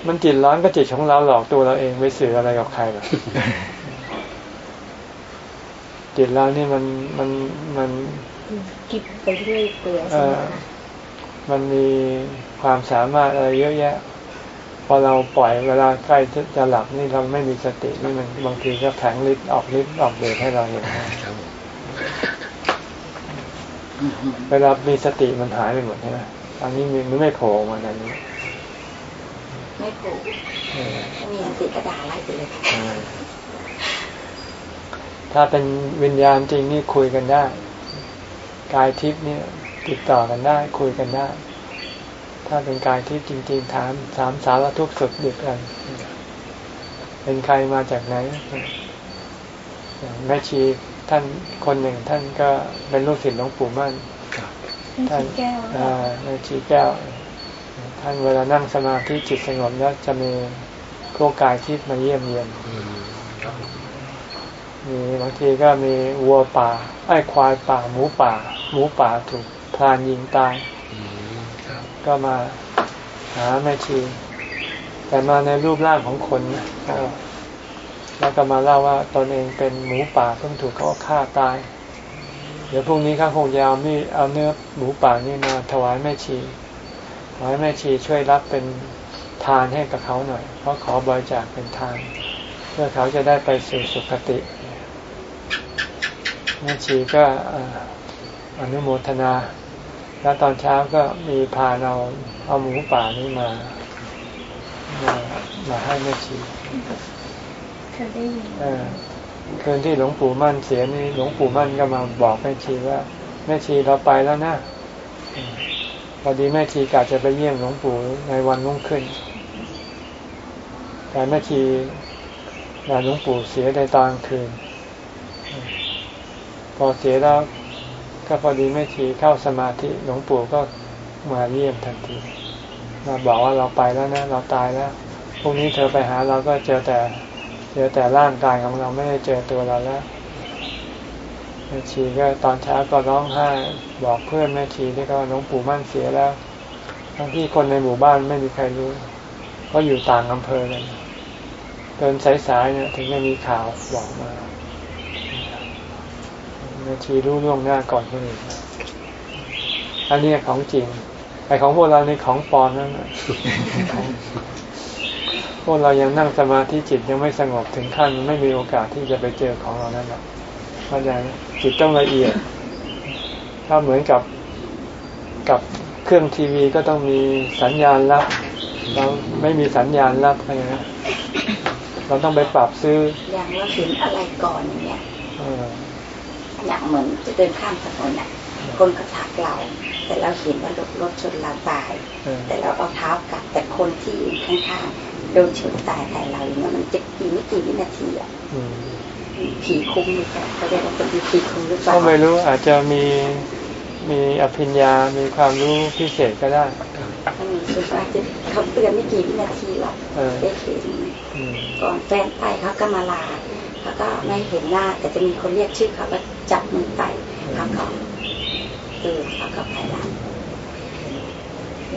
[SPEAKER 1] มันจิตร้อนก็จิตของเราหลอกตัวเราเองไปสื่ออะไรกับใครหรอจิตเรานี่มันมันมัน
[SPEAKER 6] คิดไปเรื่อยเปื่อย
[SPEAKER 1] เอ
[SPEAKER 6] ใช่ไหม
[SPEAKER 1] อ
[SPEAKER 6] คะ
[SPEAKER 1] มันมีความสามารถอะไรเยอะแยะพ อเราปล่อยเวลาใกล้จะหลับนี่เราไม่มีสตินี่มันบางทีก็แผงฤทธิ์ออกฤทธิ์ออกเดชให้เราเห็นได้
[SPEAKER 3] ครับผม
[SPEAKER 1] เวลามีสติมันหายไปหมดใช่ไหมอันนี้มันไม่โผล่มาในนี้
[SPEAKER 7] ไม่ผูก
[SPEAKER 1] เออ
[SPEAKER 7] ไม่มีอันติกระดาษไล่ไปเลย
[SPEAKER 1] เออถ้าเป็นวิญญาณจริงนี่คุยกันได้ กายทิพย์เนี่ยติดต่อกันได้ คุยกันได้ ถ้าเป็นกายทิพย์จริง ๆ ถามถามสารทุกข์สุขดิบกัน เป็นใครมาจากไหนอย่างแม่ชีท่านคนหนึ่งท่านก็เป็นลูกศิษย์หลวงปู่มั่น
[SPEAKER 3] ครับ
[SPEAKER 1] ท่านอ่าแม่ชีแก้ว ท่านเวลานั่งสมาธิจิตสงบแล้วจะมีพวกกายทิพย์มาเยี่ยมเยียน
[SPEAKER 3] อืมครับผม
[SPEAKER 1] มีบางทีก็มีวัวป่า ไอ้ควายป่า หมูป่า หมูป่าถูกพรานยิงตาย
[SPEAKER 3] อืมครับ
[SPEAKER 1] ก็มาหาแม่ชี แต่มาในรูปร่างของคนนะแล้วก็มาเล่าว่าตนเองเป็นหมูป่าเพิ่งถูกเขาฆ่าตาย เดี๋ยวพรุ่งนี้ข้าคงจะเอามีเอาเนื้อหมูป่านี่มาถวายแม่ชีขอให้แม่ชีช่วยรับเป็นทานให้กับเขาหน่อย เพราะขอบริจาคเป็นทาน เพื่อเขาจะได้ไปสู่สุคติแม่ชีก็อนุโมทนา แล้วตอนเช้าก็มีพาเอาเอาหมูป่านี้มา มามาให้แม่ชี
[SPEAKER 4] เคยได้ยิน
[SPEAKER 1] เออคืนที่หลวงปู่มั่นเสียนี่หลวงปู่มั่นก็มาบอกแม่ชีว่าแม่ชีเราไปแล้วนะอืมพอดีแม่ชีกะจะไปเยี่ยมหลวงปู่ในวันรุ่งขึ้น แต่แม่ชีแต่หลวงปู่เสียในตอนกลางคืนอืมพอเสียแล้ว ก็พอดีแม่ชีเข้าสมาธิหลวงปู่ก็มาเยี่ยมทันทีมาบอกว่าเราไปแล้วนะเราตายแล้วพรุ่งนี้เธอไปหาเราก็เจอแต่เจอแต่ร่างกายของเราไม่ได้เจอตัวเราแล้วแม่ชีก็ตอนเช้าก็ร้องไห้บอกเพื่อนแม่ชีที่เขาหลวงปู่มั่นเสียแล้ว ทั้งที่คนในหมู่บ้านไม่มีใครรู้เพราะอยู่ต่างอำเภอกันเดินสายๆเนี่ยถึงจะมีข่าวบอกมา แม่ชีรู้ล่วงหน้าก่อนคนอื่นอันนี้ของจริงไอของพวกเราในของปลอมนั่นแหละพวกเรายังนั่งสมาธิจิตยังไม่สงบถึงขั้นไม่มีโอกาสที่จะไปเจอของเรานั่นหรอกเพราะฉะนั้นจิตต้องละเอียด ถ้าเหมือนกับกับเครื่องทีวีก็ต้องมีสัญญาณรับเราไม่มีสัญญาณรับอะไรนะเราต้องไปปรับซื้อ
[SPEAKER 7] อย่างเราเห็นอะไรก่อนอย่างเงี้ย
[SPEAKER 1] เออ
[SPEAKER 7] อย่างเหมือนจะเดินข้ามถนนน่ะคนก็ทักเราแต่เราเห็นว่ารถรถชนเราตาย
[SPEAKER 1] เออ
[SPEAKER 7] แต่เราเอาเท้ากลับแต่คนที่อยู่ข้างๆโดนชนตายแทนเราอย่างเงี้ยมันจะกี่ไม่กี่วินาทีอะ
[SPEAKER 1] อืม
[SPEAKER 7] ผีคุ้มหรือเปล่าเขาเรียกว่าเป็นผีคุ้มหรือเปล่า
[SPEAKER 1] ก็ไม่รู้อาจจะมีมีอภิญญา มีความรู้พิเศษก็ได้
[SPEAKER 7] มันมีส่วนมากจะเขาเตือนไม่กี่วินาทีหรอก
[SPEAKER 1] เออ
[SPEAKER 7] ได้เห็น
[SPEAKER 1] อืม
[SPEAKER 7] ก่อนแฟนไปเขาก็มาลา เขาก็ไม่เห็นหน้า แต่จะมีคนเรียกชื่อเขาแล้วจับมือไปเขาก็เออเขาก็ไปละ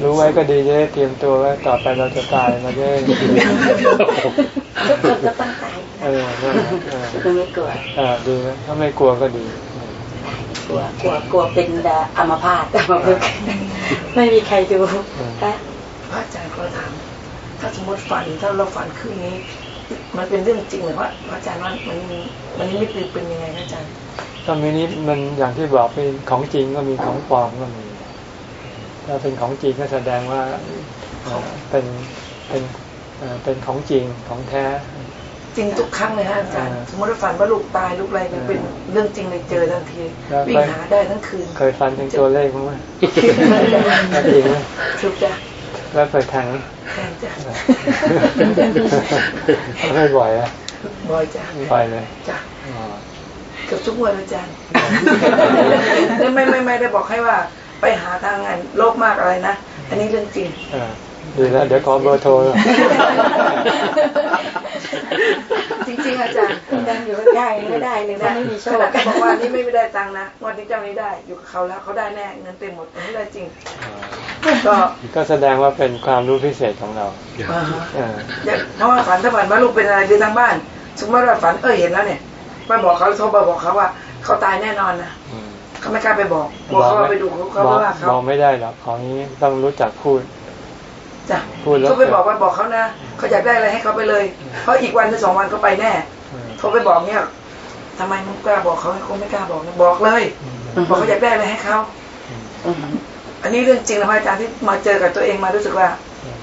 [SPEAKER 1] รู้ไว้ก็ดีจะได้เตรียมตัวไว้ต่อไปเราจะตายเราจะได้
[SPEAKER 7] ทุกคนก็ต้องตาย
[SPEAKER 1] เออนั่นแหละเออ
[SPEAKER 7] คือไม่กลัว
[SPEAKER 1] เออดีนะถ้าไม่กลัวก็ดี
[SPEAKER 7] กลัวกลัวกลัวเป็นอัมพาตอัมพฤกษ์ไม่มีใครดูนะ
[SPEAKER 6] พระอาจารย์ก็ถาม ถ้าสมมติฝันถ้าเราฝันคืนนี้ มันเป็นเรื่องจริงหรือว่าพระอาจารย์ว่ามันมันนี่ไม่เป็นเป็นยังไงอาจารย์
[SPEAKER 1] ก็มีนี้มันอย่างที่บอกเป็นของจริงก็มีของปลอมก็มีถ้าเป็นของจริงก็แสดงว่าเป็นเป็นเป็นของจริงของแท้
[SPEAKER 6] จริงทุกครั้งเลยฮะอาจารย์สมมติว่าฝันว่าลูกตายลูกอะไรมันเป็นเรื่องจริงเลยเจอทันที
[SPEAKER 1] วิ่
[SPEAKER 6] งหาได้ทั้งคืน
[SPEAKER 1] เคยฟันถึงตัวเลขมั้งไหมแล้วจริงไหม
[SPEAKER 6] ถูกจ้ะ
[SPEAKER 1] แล้วเคยแทงไหม
[SPEAKER 6] แทนจ้ะ
[SPEAKER 1] ไม่บ่อยอะ
[SPEAKER 6] บ่อยจ้ะ
[SPEAKER 1] บ่อยเลย
[SPEAKER 6] จ้ะ
[SPEAKER 1] อ๋อ
[SPEAKER 6] เกือบทุกวันอาจารย์ไม่ไม่ไม่ได้บอกให้ว่า ไปหาทางงานโลภมากอะไรนะ อันนี้เรื่องจริง
[SPEAKER 1] เออ ดีแล้วเดี๋ยวขอเบอร์โทร
[SPEAKER 6] จริงๆอาจารย์
[SPEAKER 7] ดังอยู่ใกล้ๆไม่ได้เลยนะไม่มีโช
[SPEAKER 6] ข
[SPEAKER 7] ค
[SPEAKER 6] นาดเขาบอกว่านี่ไม่ได้ตังค์นะงวันนี้เจ้านี้ได้อยู่กับเขาแล้วเขาได้แน่เงินเต็มหมดอันนี้ได้จริงก็
[SPEAKER 1] ก็แสดงว่าเป็นความรู้พิเศษของเรา
[SPEAKER 6] อ่าฮะ
[SPEAKER 1] เออ
[SPEAKER 6] อย่างเพราะว่าฝันถ้าฝันว่าลูกเป็นอะไรหรือทางบ้าน สมมติว่าฝันเออเห็นแล้วเนี่ยไปบอกเขาโทรไปบอกเขาว่า เขาตายแน่นอนนะ
[SPEAKER 1] อืม
[SPEAKER 6] เขาไม่กล้าไปบอกกลัวเขาเอาไปดูเขาเขา
[SPEAKER 1] บอก
[SPEAKER 6] ว่าเขา
[SPEAKER 1] บอกไม่ได้หรอกของนี้ต้องรู้จักพูด
[SPEAKER 6] จ้ะ
[SPEAKER 1] พูดแล้ว
[SPEAKER 6] โทรไปบอกว่าบอกเขานะเขาอยากได้อะไรให้เขาไปเลย เพราะอีกวันหรือสองวันเขาไปแน่
[SPEAKER 1] อืม
[SPEAKER 6] โทรไปบอกเนี่ยทำไมมึงกล้าบอกเขาเขาไม่กล้าบอกนะบอกเลยบอกเขาอยากได้อะไรให้เขา
[SPEAKER 7] อืม
[SPEAKER 6] อันนี้เรื่องจริงนะพระอาจารย์ที่มาเจอกับตัวเองมารู้สึกว่า
[SPEAKER 1] อืม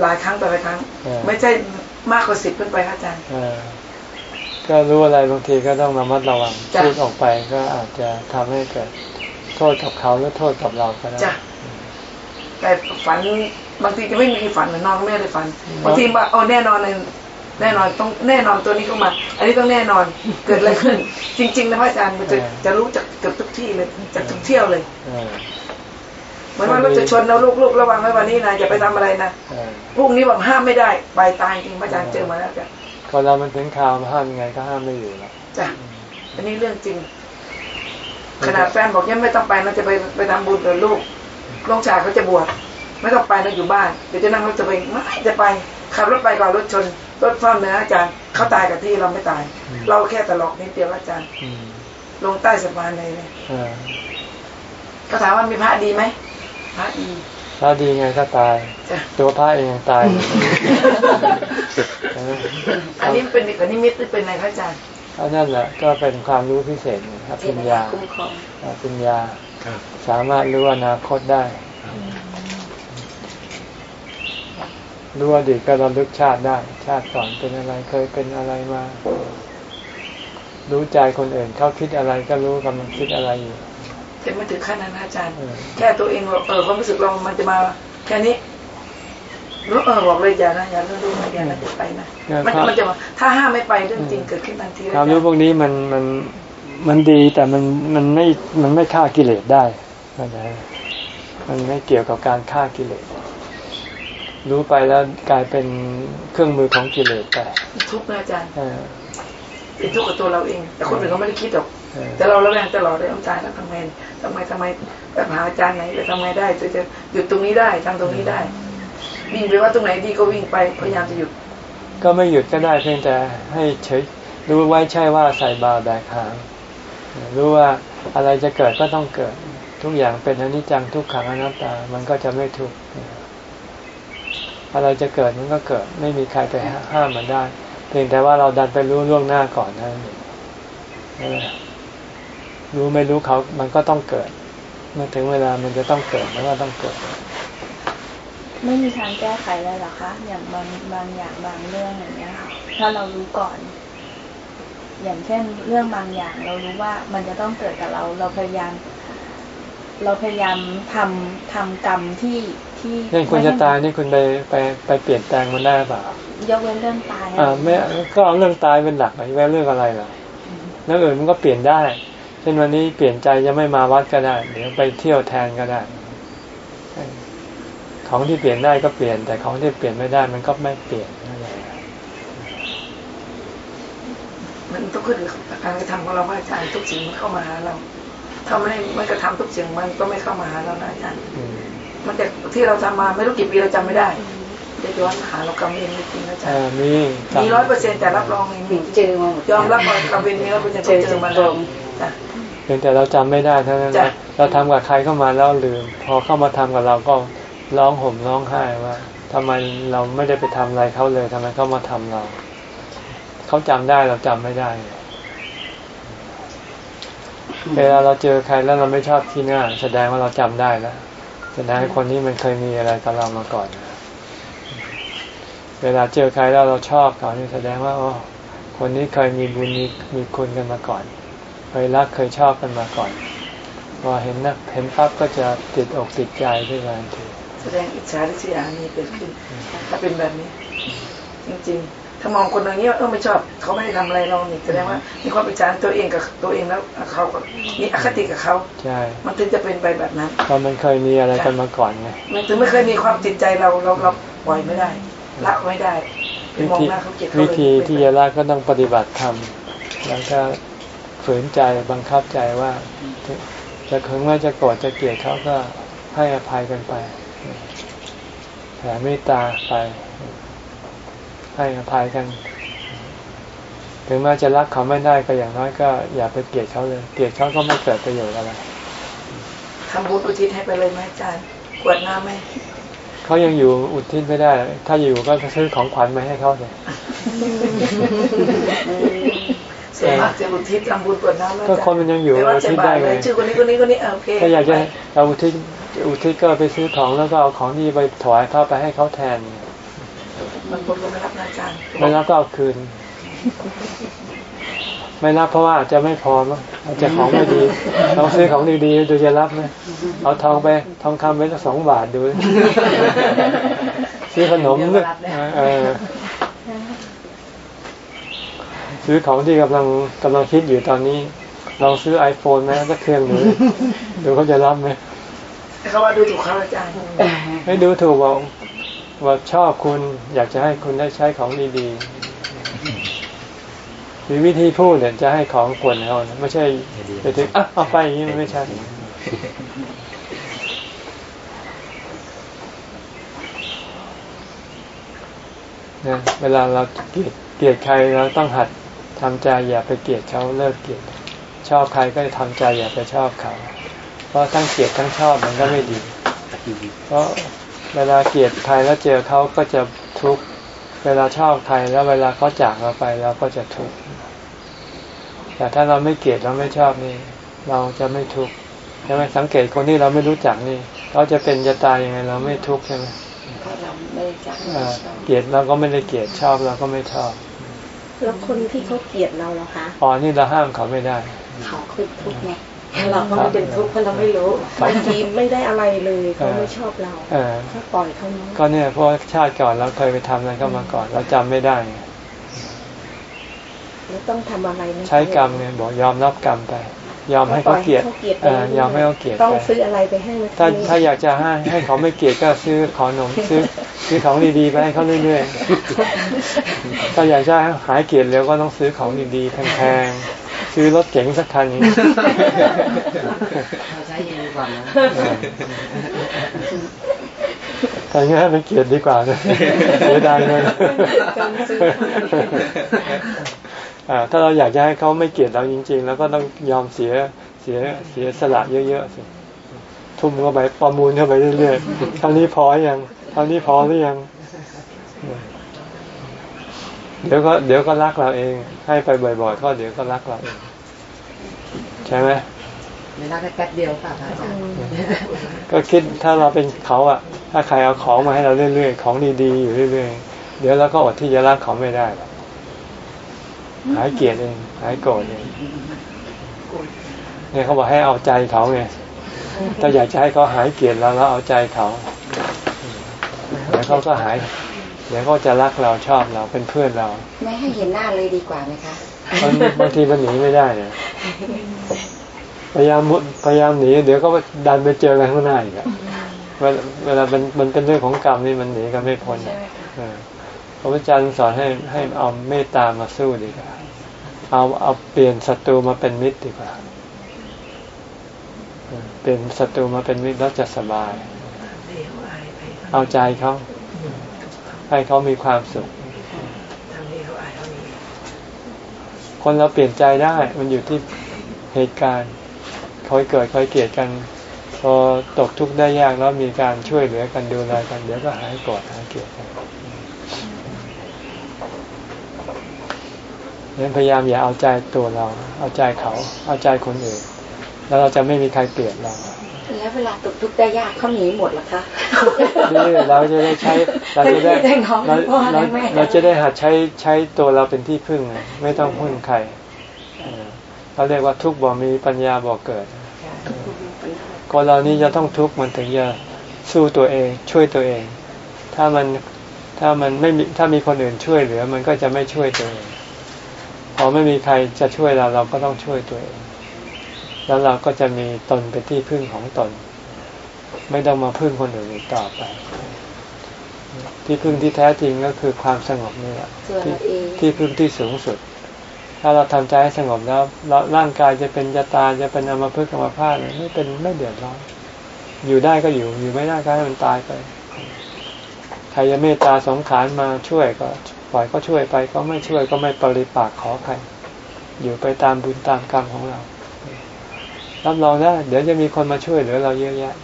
[SPEAKER 6] หลายครั้งต่อหลายครั้ง
[SPEAKER 1] เออ
[SPEAKER 6] ไม่ใช่มากกว่าสิบขึ้นไปครับอาจารย์
[SPEAKER 1] เออก็รู้อะไรบางทีก็ต้องระมัดระวัง
[SPEAKER 6] จ้ะ
[SPEAKER 1] พูดออกไปก็อาจจะทำให้เกิดโทษกับเขาหรือโทษกับเราก็ได้
[SPEAKER 6] จ้ะ แต่ฝันบางทีจะไม่มีฝันเหมือนนอนก็ไม่ได้ฝันบางทีว่าเอาแน่นอนเลยแน่นอนต้องแน่นอนตัวนี้ก็มา อันนี้ต้องแน่นอนเกิดอะไรขึ้น จริง ๆ นะพระอาจารย์มันจะจะรู้จากเกือบทุกที่เลยจากทุกเที่ยวเลย
[SPEAKER 1] เออ
[SPEAKER 6] เหมือนว่ารถจะชนแล้วลูกๆระวังไว้วันนี้นะอย่าไปทำอะไรนะ
[SPEAKER 1] เออ
[SPEAKER 6] พรุ่งนี้บอกห้ามไม่ได้ไปตายจริงพระอาจารย์เจอมาแล้วจ้ะ
[SPEAKER 1] คนเรามันถึงคราวห้ามยังไงก็ห้ามไม่อยู่แล้ว
[SPEAKER 6] จ้ะอันนี้เรื่องจริง ขนาดแฟนบอกยังไม่ต้องไปนะจะไปไปทำบุญกับลูก ลงชายเขาจะบวชไม่ต้องไปนะอยู่บ้านเดี๋ยวจะนั่งรถจะไปไม่จะไปขับรถไปก่อนรถชนรถฟ้ามเนื้ออาจารย์เขาตายกับที่เราไม่ตาย
[SPEAKER 1] อืม
[SPEAKER 6] เราแค่ตลอกนิดเดียวอาจารย์
[SPEAKER 1] อืม
[SPEAKER 6] ลงใต้สะพานเลยเนี่ย
[SPEAKER 1] อ่า
[SPEAKER 6] เขาถามว่ามีพระดีไหมพระดี
[SPEAKER 1] ถ้าดีไงถ้าตาย
[SPEAKER 6] จ้ะ
[SPEAKER 1] ตัวพระเองยังตายเลยเออ
[SPEAKER 6] อันนี้เป็นอันนี้มิตรหรือเป็นอะไรพระอาจารย์
[SPEAKER 1] อันนั่นแหละก็เป็นความรู้พิเศษไงครับ
[SPEAKER 7] เท
[SPEAKER 1] ปัญ
[SPEAKER 7] วดา
[SPEAKER 1] ญา
[SPEAKER 7] คุ้มครอง
[SPEAKER 1] อ่าปัญญา
[SPEAKER 3] ครับ
[SPEAKER 1] สามารถรู้อนาคตได้ รู้อดีตก็ระลึกชาติได้ ชาติก่อนเป็นอะไรเคยเป็นอะไรมารู้ใจคนอื่นเขาคิดอะไรก็รู้กำลังคิดอะไรอยู่
[SPEAKER 6] จะไม่ถึงขั้นนั้นนะอาจารย์
[SPEAKER 1] เออ
[SPEAKER 6] แค่ตัวเองว่าเออความรู้สึกเรามันจะมาแค่นี้รู้เออบอกเลยอย่านะอย่าเรื่องรู้นะอย่านะจะไปนะมันมันจะมาถ้าห้ามไม่ไปเรื่องจริงเกิดขึ้นทันทีเลย
[SPEAKER 1] ความรู้พวกนี้มันมัน มันดีแต่มันมันไม่มันไม่ฆ่ากิเลสได้เข้าใจไหมมันไม่เกี่ยวกับการฆ่ากิเลส รู้ไปแล้วกลายเป็นเครื่องมือของกิเลสแต่
[SPEAKER 6] ทุกข์นะอาจารย์
[SPEAKER 1] เออ
[SPEAKER 6] เป็นทุกข์กับตัวเราเอง แต่คนอื่นเขาไม่ได้คิดหรอก
[SPEAKER 1] เออ
[SPEAKER 6] แต่เราระแวงตลอดเลยอาจารย์แล้วทำไงทำไมทำไมแบบหาอาจารย์ไหนจะทำไงได้จะจะหยุดตรงนี้ได้ทำตรงนี้ได้วิ่งไปว่าตรงไหนดีก็วิ่งไปพยายามจะหยุด
[SPEAKER 1] ก็ไม่หยุดก็ได้เพียงแต่ให้เฉยรู้ไว้ใช่ว่าใส่บาแบกหาง รู้ว่าอะไรจะเกิดก็ต้องเกิด ทุกอย่างเป็นอนิจจังทุกขังอนัตตา มันก็จะไม่ทุกข์อะไรจะเกิดมันก็เกิด ไม่มีใครไปห้ามมันได้ เพียงแต่ว่าเราดันไปรู้ล่วงหน้าก่อนนั้นเองรู้ไม่รู้เขามันก็ต้องเกิด เมื่อถึงเวลามันจะต้องเกิดมันก็ต้องเกิด
[SPEAKER 4] ไม่มีทางแก้ไขเลยหรอคะ อย่างบางบางอย่างบางเรื่องอย่างเงี้ยค่ะถ้าเรารู้ก่อน อย่างเช่นเรื่องบางอย่าง เรารู้ว่ามันจะต้องเกิดกับเรา เราพยายาม เราพยายามทำทำกรรมที่ที่
[SPEAKER 1] เช่นคุณจะตายนี่คุณไปไปไปเปลี่ยนแปลงมันได้เปล่า
[SPEAKER 4] ยกเว้นเรื่องตาย
[SPEAKER 1] อ่าไม่ก็เอาเรื่องตายเป็นหลักไปแว่าเรื่องอะไรล่ะเรื่องอื่นมันก็เปลี่ยนได้ เช่นวันนี้เปลี่ยนใจจะไม่มาวัดก็ได้เดี๋ยวไปเที่ยวแทนก็ได้ ของที่เปลี่ยนได้ก็เปลี่ยน แต่ของที่เปลี่ยนไม่ได้มันก็ไม่เปลี่ยนนั่นแหละ
[SPEAKER 6] มันต้องขึ้นอยู่กับการกระทำของเราว่าอาจารย์ทุกสิ่งมันเข้ามาหาเราถ้าไม่ไม่กระทำทุกสิ่งมันก็ไม่เข้ามาหาเรานะอาจารย์
[SPEAKER 1] อืม
[SPEAKER 6] มันจะที่เราทำมาไม่รู้กี่ปีเราจำไม่ได้จะย้อนหาเรากรรมเองจริงๆนะอาจาร
[SPEAKER 1] เอ
[SPEAKER 6] ย์
[SPEAKER 1] อมี
[SPEAKER 6] มีร้อยเปอร์เซ็นต์แต่รับรองมี
[SPEAKER 7] เจอมาหมด
[SPEAKER 6] ยอมรับว่ากรรมเป็นมีร้อยเปอร์เซ็นต์ต้องเจอมาแล้วจ้ะ
[SPEAKER 1] เพียงแต่เราจำไม่ได้เท่านั้น
[SPEAKER 6] จ้ะ
[SPEAKER 1] นะเราทำกับใครเข้ามาแล้วลืม พอเข้ามาทำกับเราก็ร้องห่มร้องไห้ว่าทำไมเราไม่ได้ไปทำอะไรเขาเลยทำไมเขามาทำเรา เขาจำได้เราจำไม่ได้ไงเวลาเราเจอใครแล้วเราไม่ชอบที่หน้า แสดงว่าเราจำได้แล้วแสดงว่าคนนี้มันเคยมีอะไรกับเรามาก่อนเวลาเจอใครแล้วเราชอบเขานี่แสดงว่าอ๋อคนนี้เคยมีบุญมีมีคุณกันมาก่อน เคยรักเคยชอบกันมาก่อนพอเห็นนะเห็นปั๊บก็จะติดอกติดใจขึ้นมาทันที
[SPEAKER 6] แสดงอิจฉาริษยามีเกิดขึ้นถ้าเป็นแบบนี้ จริงๆ ถ้ามองคนอย่างนี้ว่าเออไม่ชอบเขาไม่ได้ทำอะไรเรานี่แสดงว่ามีความอิจฉาตัวเองกับตัวเองแล้วเขาก็มีอคติกับเขา
[SPEAKER 1] ใช่
[SPEAKER 6] มันถึงจะเป็นไปแบบนั้น
[SPEAKER 1] เพราะมันเคยมีอะไรกันมาก่อนไง
[SPEAKER 6] มันถึงไม่เคยมีความจิตใจเราเราเราปล่อยไม่ได้ละไม่ได้ไป
[SPEAKER 1] วิ
[SPEAKER 6] มอง
[SPEAKER 1] ธี
[SPEAKER 6] หน้าเขาเกลียดเขา
[SPEAKER 1] วิ
[SPEAKER 6] เลย
[SPEAKER 1] ธีที่จะละก็ต้องปฏิบัติธรรมแล้วก็ฝืนใจบังคับใจว่า จะถึงแม้จะโกรธจะเกลียดเขาก็ให้อภัยกันไปแผ่เมตตาไป ให้อภัยกัน ถึงแม้จะรักเขาไม่ได้ก็อย่างน้อยก็อย่าไปเกลียดเขาเลย เกลียดเขาก็ไม่เกิดประโยชน์อะไร
[SPEAKER 6] ทำบุญอุทิศให้ไปเลยไหมอาจารย์กวดน้ำไหม
[SPEAKER 1] เขายังอยู่อุทิศไม่ได้ ถ้าอยู่ก็ซื้อของขวัญมาให้เขาเลย
[SPEAKER 6] ส่วนมากจะอุทิศทำบุญกวดน้ำไหม
[SPEAKER 1] ก็คนมันยังอยู่
[SPEAKER 6] ไม่ว่า
[SPEAKER 1] อุ
[SPEAKER 6] จะ
[SPEAKER 1] ทิศ
[SPEAKER 6] บา
[SPEAKER 1] ได้
[SPEAKER 6] ป
[SPEAKER 1] เล
[SPEAKER 6] เลย
[SPEAKER 1] ย
[SPEAKER 6] ชื่อคนนี้คนนี้คนนี้เออโอเค
[SPEAKER 1] ถ้าอยากจะเอาอุทิศอุทิศก็ไปซื้อของแล้วก็เอาของที่ไปถวายเขาไปให้เขาแทน
[SPEAKER 6] บางคนก็ไม่รับนะอาจารย์
[SPEAKER 1] ไม่รับก็เอาคืน ไม่รับเพราะว่าอาจจะไม่พอมั้งอาจจะของไม่ดีลองซื้อของดีๆดูจะรับไหมเอาทองไปทองคำไปสักสองบาทดูซื้อขนมนึกเออซื้อของที่กำลังกำลังคิดอยู่ตอนนี้ลองซื้อ iPhone ไหมสักเครื่องหนึ่งดูเขาจะรับไหม
[SPEAKER 6] เขาว่าดูถูกเขาอาจารย์
[SPEAKER 1] ไม่ดูถูกว่า ว่าชอบคุณอยากจะให้คุณได้ใช้ของดีๆมีวิธีพูดเนี่ยจะให้ของควรเขานะไม่ใช่ไปถึงอะเอาไปอย่างนี้มันไม่ใช่นะเวลาเราเกลียดเกลียดใครเราต้องหัดทำใจอย่าไปเกลียดเขาเลิกเกลียดชอบใครก็ทำใจอย่าไปชอบเขา เพราะทั้งเกลียดทั้งชอบมันก็ไม่ดี เพราะ เวลาเกลียดใครแล้วเจอเขาก็จะทุกข์เวลาชอบใครแล้วเวลาเขาจากเราไปเราก็จะทุกข์แต่ถ้าเราไม่เกลียดเราไม่ชอบนี่ เราจะไม่ทุกข์ใช่ไหมสังเกตคนที่เราไม่รู้จักนี่เขาจะเป็นจะตายยังไงเราไม่ทุกข์ใช่ไหม
[SPEAKER 7] ก็เราไม่จัก
[SPEAKER 1] อ่าเกลียดเราก็ไม่ได้เกลียดชอบเราก็ไม่ชอบ
[SPEAKER 10] แล้วคนที่เขาเกลียดเราล่ะคะ
[SPEAKER 1] อ๋อนี่เราห้ามเขาไม่ได้
[SPEAKER 7] เขาคือทุกข์ไง เราก็ไม่เป็นทุกข์เพราะเราไม่รู้
[SPEAKER 10] บางทีไม่ได้อะไรเลยเขาไม่ชอบเรา
[SPEAKER 1] เออ
[SPEAKER 10] ถ้าปล่อยเขาเนาะ
[SPEAKER 1] ก็เนี่ยเพราะชาติก่อนเราเคยไปทำอะไรก็มาก่อนเราจำไม่ได้ไง
[SPEAKER 10] แล้วต้องทำอะไรไหมคะ
[SPEAKER 1] ใช้กรรมไงบอกยอมรับกรรมไป ยอมให้เขาเกลียด
[SPEAKER 10] ปล่อให้เขาเกลียดไป
[SPEAKER 1] เออยอมให้เขาเกลียด
[SPEAKER 10] ต้อง
[SPEAKER 1] ไป
[SPEAKER 10] ซื้ออะไรไปให้ไหมคะ
[SPEAKER 1] ถ้าถ้าอยากจะให้ให้เขาไม่เกลียดก็ซื้อขอนมซื้อซื้อของดีๆไปให้เขาเรื่อยๆถ้าอยากจะให้หายเกลียดเร็วก็ต้องซื้อของดีๆแพงๆ ซื้อรถเก๋งสักคันนี้
[SPEAKER 3] เราใช้เองดีกว่านะ
[SPEAKER 1] แต่งั้นไม่เกลียดดีกว่านะเสียดายเงินอ่าถ้าเราอยากจะให้เขาไม่เกลียดเราจริง ๆ แล้วก็ต้องยอมเสียเสียเสียสละเยอะๆสิทุ่มเข้าไปประมูลเข้าไปเรื่อยๆเท่านี้พอยังเท่านี้พอหรือยัง เดี๋ยวก็เดี๋ยวก็รักเราเอง ให้ไปบ่อยๆก็เดี๋ยวก็รักเราเอง ใช่ไหม
[SPEAKER 3] ไม่ได้แค่แป๊บเดียวค่ะพระอาจารย์
[SPEAKER 1] ก็คิดถ้าเราเป็นเขาอะถ้าใครเอาของมาให้เราเรื่อยๆ ของดีๆอยู่เรื่อยๆ เดี๋ยวเราก็อดที่จะรักเขาไม่ได้หรอกหายเกลียดเองหายโกรธเองเนี่ยเขาบอกให้เอาใจเขาไงถ้าอยากจะให้เขาหายเกลียดเราแล้วเอาใจเขาเดี๋ยวเขาก็หาย เดี๋ยวเขาจะรักเราชอบเราเป็นเพื่อนเรา
[SPEAKER 7] ไม่ให้เห็นหน้าเลยดีกว่าไหมคะ
[SPEAKER 1] บางบางทีมันหนีไม่ได้เนี่ยพยายามมุดพยายามหนีเดี๋ยวก็ดันไปเจอกันข้างหน้าอีกอะเวลาเวลามันมันเป็นเรื่องของกรรมนี่มันหนีกันไม่พ้นอะเออพระพุทธเจ้าสอนให้ให้เอาเมตตามาสู้ดีกว่าเอาเอาเปลี่ยนศัตรูมาเป็นมิตรดีกว่าเออเปลี่ยนศัตรูมาเป็นมิตรแล้วจะสบาย เอาใจเขาให้เขามีความสุข คนเราเปลี่ยนใจได้ มันอยู่ที่เหตุการณ์คอยเกิดคอยเกลียดกัน พอตกทุกข์ได้ยากแล้วมีการช่วยเหลือกันดูแลกันเดี๋ยวก็หายกอดหายเกลียดกันนั้นพยายามอย่าเอาใจตัวเรา เอาใจเขา เอาใจคนอื่น แล้วเราจะไม่มีใครเปลี่ยนเรา
[SPEAKER 7] เวลาตกทุกข์ได้ยากเขาหนีหมดเหรอคะ
[SPEAKER 1] นี่เราจะได้ใช้เราจะได้
[SPEAKER 7] ได้น้อง
[SPEAKER 1] เรา
[SPEAKER 7] พ่อและ
[SPEAKER 1] เรา
[SPEAKER 7] แม่
[SPEAKER 1] เราจะได้หัดใช้ใช้ตัวเราเป็นที่พึ่งไงไม่ต้องพึ่งใครเออเขาเรียกว่าทุกข์บ่มีปัญญาบ่เกิดคนเรานี้จะต้องทุกข์มันถึงจะสู้ตัวเอง ช่วยตัวเอง ถ้ามันถ้ามันไม่มีถ้ามีคนอื่นช่วยเหลือ มันก็จะไม่ช่วยตัวเองพอไม่มีใครจะช่วยเราเราก็ต้องช่วยตัวเอง แล้วเราก็จะมีตนเป็นที่พึ่งของตน ไม่ต้องมาพึ่งคนอื่นอีกต่อไป ที่พึ่งที่แท้จริงก็คือความสงบนี่แหละ
[SPEAKER 7] ส่วน
[SPEAKER 1] ที่
[SPEAKER 7] เราเอง
[SPEAKER 1] ที่พึ่งที่สูงสุด ถ้าเราทำใจให้สงบแล้วเราร่างกายจะเป็นจะตายจะเป็นอัมพฤกษ์อัมพาตเนี่ยไม่เป็นไม่เดือดร้อนอยู่ได้ก็อยู่อยู่ไม่ได้ก็ให้มันตายไปใครจะเมตตาสงสารมาช่วยก็ปล่อยก็ช่วยไปก็ไม่ช่วยก็ไม่ปริปากขอใครอยู่ไปตามบุญตามกรรมของเรารับรองได้เดี๋ยวจะมีคนมาช่วยเหลือเราเยอะแยะ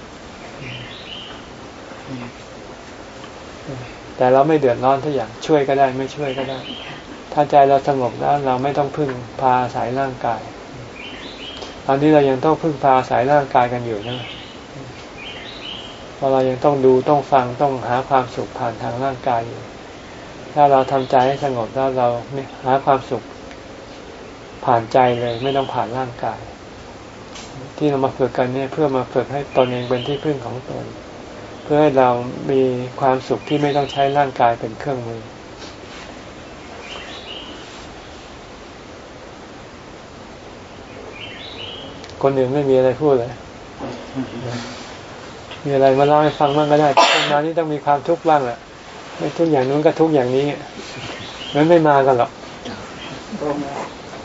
[SPEAKER 1] แต่เราไม่เดือดร้อนทุกอย่างช่วยก็ได้ไม่ช่วยก็ได้ ถ้าใจเราสงบแล้วเราไม่ต้องพึ่งพาอาศัยร่างกาย ตอนนี้เรายังต้องพึ่งพาอาศัยร่างกายกันอยู่นะเพราะเรายังต้องดูต้องฟังต้องหาความสุขผ่านทางร่างกายอยู่ ถ้าเราทำใจให้สงบแล้วเราหาความสุขผ่านใจเลยไม่ต้องผ่านร่างกาย ที่เรามาฝึกกันเนี่ยเพื่อมาฝึกให้ตนเองเป็นที่พึ่งของตน เพื่อให้เรามีความสุขที่ไม่ต้องใช้ร่างกายเป็นเครื่องมือ คนอื่นไม่มีอะไรพูดเลย มีอะไรมาเล่าให้ฟังบ้างก็ได้คนมานี่ต้องมีความทุกข์บ้างแหละไม่ทุกอย่างนู้นก็ทุกอย่างนี้มันไม่มากันหรอก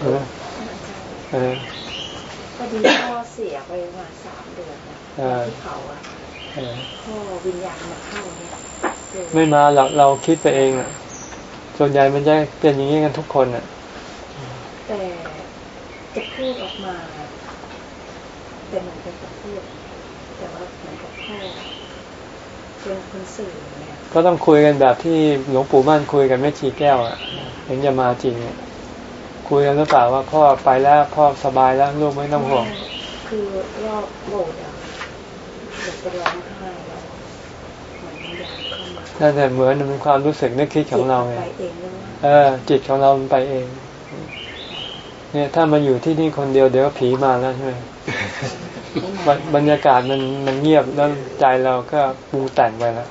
[SPEAKER 1] เออเออ
[SPEAKER 10] พอดีพ่อเสียไปประมาณสามเดือนนะ
[SPEAKER 1] เออ
[SPEAKER 10] ที่เขาอะ
[SPEAKER 1] เออ
[SPEAKER 10] พ่อ วิญญาณมาเข้าเนี่ยเจอ
[SPEAKER 1] ไม่มาหรอกเราคิดไปเองอะส่วนใหญ่มันจะเป็นอย่างนี้กันทุกคนอะ
[SPEAKER 10] แต่จะพูดออกมา แต่เหมือนเป็นจะพูดแต่ว่าเหมือนกับพ่อเป็นคนสื่อเนี่ย
[SPEAKER 1] ก็ต้องคุยกันแบบที่หลวงปู่มั่นคุยกันแม่ชีแก้วอะถึงจะมาจริงอะคุยกันหรือเปล่าว่าพ่อไปแล้วพ่อสบายแล้วลูกไม่ต้องห่วง
[SPEAKER 10] คือรอบโบสถ์ นอยากเข้ามา
[SPEAKER 1] นั่นแหละเหมือนมันเป็นความรู้สึกนึกคิดของเราไง
[SPEAKER 10] ไปเองหรือว่า
[SPEAKER 1] เออ จิตของเรามันไปเอง เนี่ยถ้ามาอยู่ที่นี่คนเดียวเดี๋ยวผีมาแล้วใช่ไหมบรรบรรยากาศมันมันเงียบแล้วใจเราก็ปรุงแต่งไปแล้ว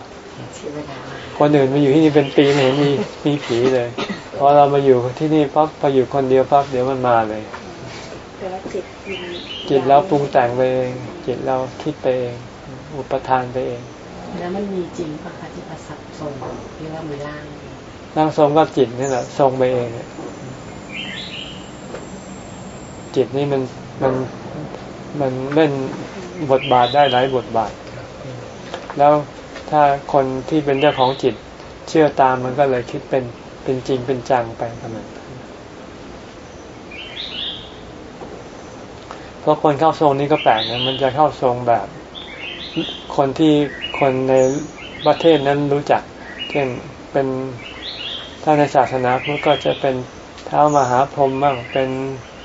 [SPEAKER 1] คนอื่นมาอยู่ที่นี่เป็นปีไม่เห็นมีมีผีเลยพอเรามาอยู่ที่นี่ปั๊บพออยู่คนเดียวปั๊บเดี๋ยวมันมาเลย
[SPEAKER 10] แต่ว่าจิตมัน
[SPEAKER 1] จิตเราปรุงแต่งไปเองจิตเราคิดไปเอง อุปทานไปเอง
[SPEAKER 3] แล้วมันมีจริงปะคะที่ประสับทรงที่ว่ามีร่าง
[SPEAKER 1] ร่างทรงก็จิตนี่แหละทรงไปเองอะจิตนี่มันมันมันเล่นบทบาทได้หลายบทบาท แล้วถ้าคนที่เป็นเจ้าของจิตเชื่อตามมันก็เลยคิดเป็นเป็นจริงเป็นจังไปกับมันเพราะคนเข้าทรงนี้ก็แปลกนะมันจะเข้าทรงแบบ คนที่คนในประเทศนั้นรู้จัก เช่นเป็นถ้าในศาสนาพุทธก็จะเป็นเท้ามหาพรหมบ้างเป็น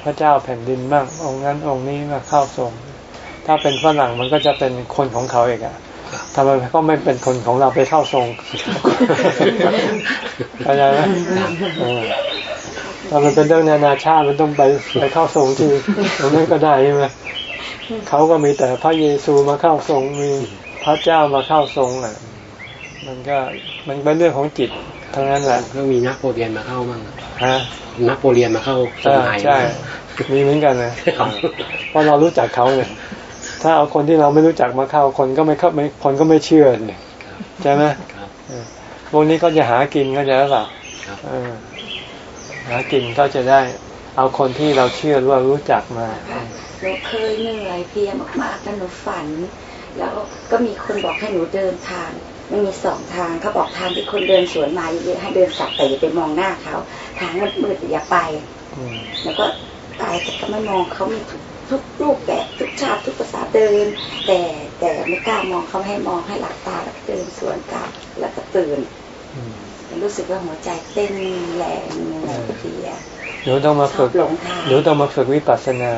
[SPEAKER 1] พระเจ้าแผ่นดินบ้างองค์นั้นองค์นี้มาเข้าทรงถ้าเป็นฝรั่งมันก็จะเป็นคนของเขาเองอะทำไมก็ไม่เป็นคนของเราไปเข้าทรงเข้าใจไหมเออถ้ามันเป็นเรื่องนานาชาติมันต้องไปไปเข้าทรงที่ตรงนั้นก็ได้ใช่ไหม เขาก็มีแต่พระเยซูมาเข้าทรงมีพระเจ้ามาเข้าทรงอะ มันก็มันเป็นเรื่องของจิตทั้งนั้นแหละ
[SPEAKER 3] ก็มีนักโปรเรียนมาเข้ามั่ง
[SPEAKER 1] ฮะ
[SPEAKER 3] นักโปรเรียนมาเข้าส
[SPEAKER 1] เออ
[SPEAKER 3] มัย
[SPEAKER 1] ใช่มีเหมือนกันนะเพราะเรารู้จักเขาเนี่ยถ้าเอาคนที่เราไม่รู้จักมาเข้าคนก็ไม่เข้าไม่คนก็ไม่เชื่อเนี่ยใช่ไหม
[SPEAKER 3] ครับ
[SPEAKER 1] พวกนี้ก็จะหากินก็จะหรือเปล่า
[SPEAKER 3] ครับ
[SPEAKER 1] เออหากินก็จะได้ เอาคนที่เราเชื่อหรือว่ารู้จักมา
[SPEAKER 7] หนูเคยเหนื่อยเพลียมากๆแล้วหนูฝัน แล้วก็มีคนบอกให้หนูเดินทางมันมีสองทางเขาบอกทางที่คนเดินสวนมาเยอะๆให้เดินสับแต่อย่าไปมองหน้าเขาทางมันมืดอย่าไป
[SPEAKER 1] อืม
[SPEAKER 7] แล้วก็ตายแต่ก็ไม่มองเขามีทุกทุกรูปแบบทุกชาติทุกภาษาเดิน แต่แต่ไม่กล้ามองเขาไม่ให้มองให้หลับตาแล้วก็เดินสวนกลับแล้วก็ตื่น
[SPEAKER 1] อืม
[SPEAKER 7] รู้สึกว่าหัวใจเต้นแรงเหนื่อยเพลีย
[SPEAKER 1] หนูต้องมาฝึก
[SPEAKER 7] ชอบหลงทาง
[SPEAKER 1] หนูต้องมาฝึกวิปัสสนา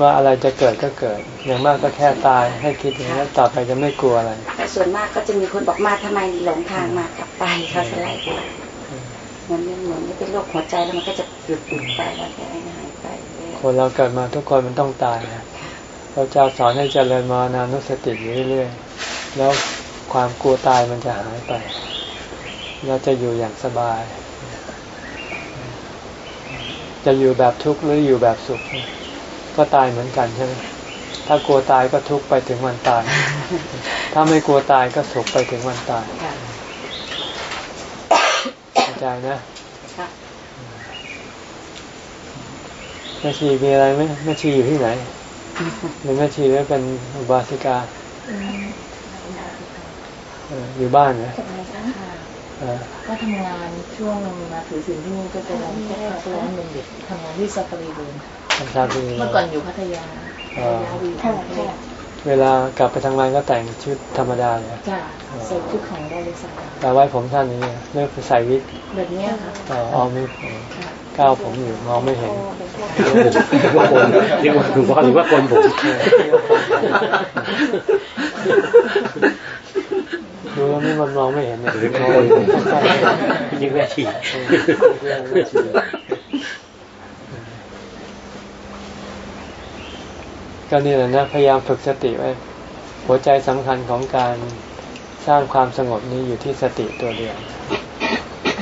[SPEAKER 1] ว่าอะไรจะเกิดก็เกิด อย่างมากก็แค่ตายให้คิดอย่างนี้แล้วต่อไปจะไม่กลัวอะไร
[SPEAKER 7] แต่ส่วนมากก็จะมีคนบอกมาทำไมหลงทางมากลับไปเขาจะไล่ไปเหมือนเหมือนไม่เป็นโรคหัวใจแล้วมันก็จะหยุดหยุดไปแล้วก็หายไปเรื่อย
[SPEAKER 1] คนเราเกิดมาทุกคนมันต้องตายนะพระเจ้าสอนให้เจริญมานานุสติอยู่เรื่อยๆแล้วความกลัวตายมันจะหายไป เราจะอยู่อย่างสบาย จะอยู่แบบทุกข์หรืออยู่แบบสุข ก็ตายเหมือนกันใช่ไหมถ้ากลัวตายก็ทุกข์ไปถึงวันตาย ถ้าไม่กลัวตายก็สุขไปถึงวันตายเข้าใจนะ
[SPEAKER 7] ค่ะ
[SPEAKER 1] แม่ชีมีอะไรไหมแม่ชีอยู่ที่ไหนเป็นแม่ชีหรือเป็นอุบาสิกาเอออยู่บ้านเหรอเออ
[SPEAKER 5] ก็ทำงานช่วงมาถือศีลที่นี่ก็จะรับแค่ร้อนเป็นเด็กทำงานที่ซาฟารีเวิร์
[SPEAKER 1] ทำ ตามที่
[SPEAKER 5] เมื่อก่อนอยู่พัทยา
[SPEAKER 1] อ๋อ
[SPEAKER 5] พัทยาวีพัทยา
[SPEAKER 1] เวลากลับไปทำงานก็แต่งชุดธรรมดาเลย
[SPEAKER 5] จ้ะใส่ชุดของบริษัท
[SPEAKER 1] แต่ไว้ผมท่านนี้เลือกใส่วิก
[SPEAKER 5] แบบเนี้ยค่ะ
[SPEAKER 1] อ๋ออ๋อไม่ก้าวผมอยู่มองไม่เห็น
[SPEAKER 3] เรียกว่าคนเรียกว่าหลวงพ่อหรือว่าคนผม
[SPEAKER 1] ดูแล้วนี่มันมองไม่เห็นเนี่ย
[SPEAKER 3] หรือคนยิ่งแม่ชี
[SPEAKER 1] ก็นี่แหละนะพยายามฝึกสติไว้ หัวใจสำคัญของการสร้างความสงบนี้อยู่ที่สติตัวเดียว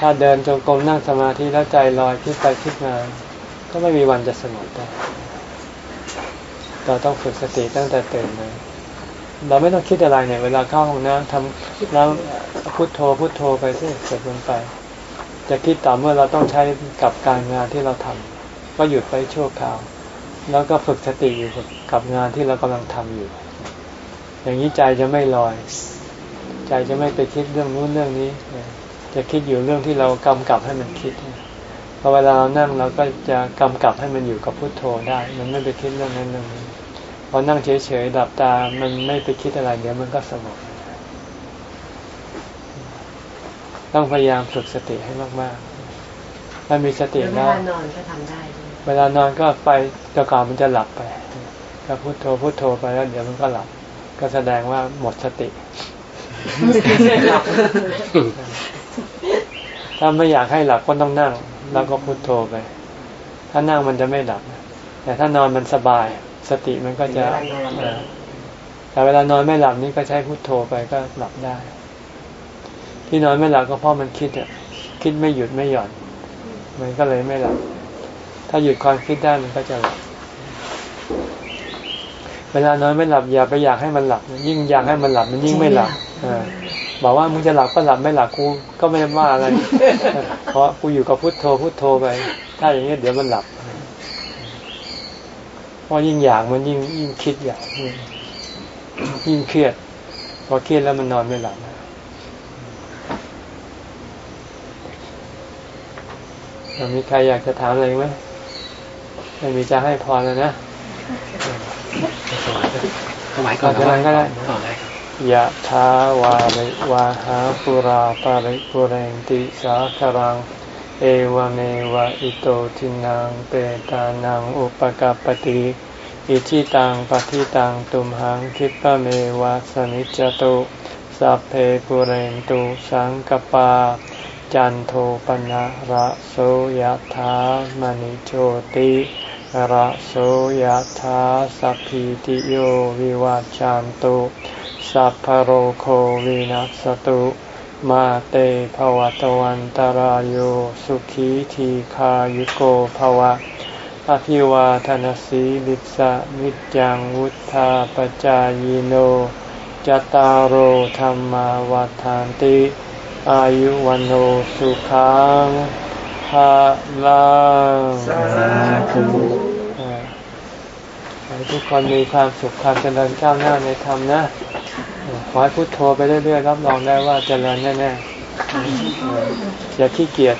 [SPEAKER 1] ถ้าเดินจงกรมนั่งสมาธิแล้วใจลอยคิดไปคิดมา ก็ไม่มีวันจะสงบได้เราต้องฝึกสติตั้งแต่ตื่นเลยเราไม่ต้องคิดอะไรเนี่ยเวลาเข้าห้องน้ำทำแล้วพุทโธพุทโธไปสิเสร็จลงไป จะคิดต่อเมื่อเราต้องใช้กับการงานที่เราทำก็หยุดไปชั่วคราว แล้วก็ฝึกสติอยู่กับงานที่เรากำลังทำอยู่ อย่างนี้ใจจะไม่ลอย ใจจะไม่ไปคิดเรื่องนู้นเรื่องนี้ จะคิดอยู่เรื่องที่เรากำกับให้มันคิดพอเวลาเรานั่งเราก็จะกำกับให้มันอยู่กับพุทโธได้ มันไม่ไปคิดเรื่องนั้นเรื่องนี้พอนั่งเฉยๆดับตา มันไม่ไปคิดอะไรเดี๋ยวมันก็สงบต้องพยายามฝึกสติให้มากๆถ้ามีสติแล้ว
[SPEAKER 5] ลานอนก็ทำได้
[SPEAKER 1] เวลานอนก็ไปแต่ก่อนมันจะหลับไปก็พุโทโธพุโทโธไปแล้วเดี๋ยวมันก็หลับ ก็แสดงว่าหมดสติถ้าไม่อยากให้หลับก็ต้องนั่ง แล้วก็พุโทโธไป ถ้านั่งมันจะไม่หลับ แต่ถ้านอนมันสบาย สติมันก็จะแต่เวลานอนไม่หลับนี่ก็ใช้พุโทโธไปก็หลับได้ ที่นอนไม่หลับก็เพราะมันคิดอะคิดไม่หยุดไม่หย่อน มันก็เลยไม่หลับ ถ้าหยุดความคิดได้มันก็จะหลับเวลานอนไม่หลับอย่าไปอยากให้มันหลับ ยิ่งอยากให้มันหลับมันยิ่งไม่หลับเออบอกว่ามึงจะหลับก็หลับไม่หลับกูก็ไม่ได้ว่าอะไร เพราะกูอยู่กับพุทโธพุทโธไป ถ้าอย่างนี้เดี๋ยวมันหลับเพราะยิ่งอยากมันยิ่งยิ่งคิดอยากยิ่งยิ่งเครียดพอเครียดแล้วมันนอนไม่หลับมีใครอยากจะถามอะไรไหม ไม่มีจะให้พรแล้วนะ
[SPEAKER 3] ถวายก่อน
[SPEAKER 1] ถวายก็ได้
[SPEAKER 3] ต่อได้ครับ
[SPEAKER 1] ยะถาวาริวาหาปุราปาริปุเรนติสาคารัง เอวเมวะอิโตทินังเปตานังอุปกปปติอิชิตังปฏิตังตุมหังคิปะเมวะสมิจจตุสัพเพปุเรนตุสังกปา จันโทปนะระโสยถามณิโชติ ระโสยถาสัพพิติโยวิวัจจันตุสัพพโรโควินัสตุมาเตภวตวันตารโยสุขีทีขายุโกภวะ อภิวาทนสีลิสะนิจังวุธาปจายโนจตารโหธรรมวาทานติ อายุวันโอสุขัง ภาลา
[SPEAKER 6] สาธุ
[SPEAKER 1] ทุกคนมีความสุขความเจริญก้าวหน้าในธรรมนะขอให้พุทโธไปเรื่อยๆรับรองได้ว่าเจริญแน่ๆอย่าขี้เกียจ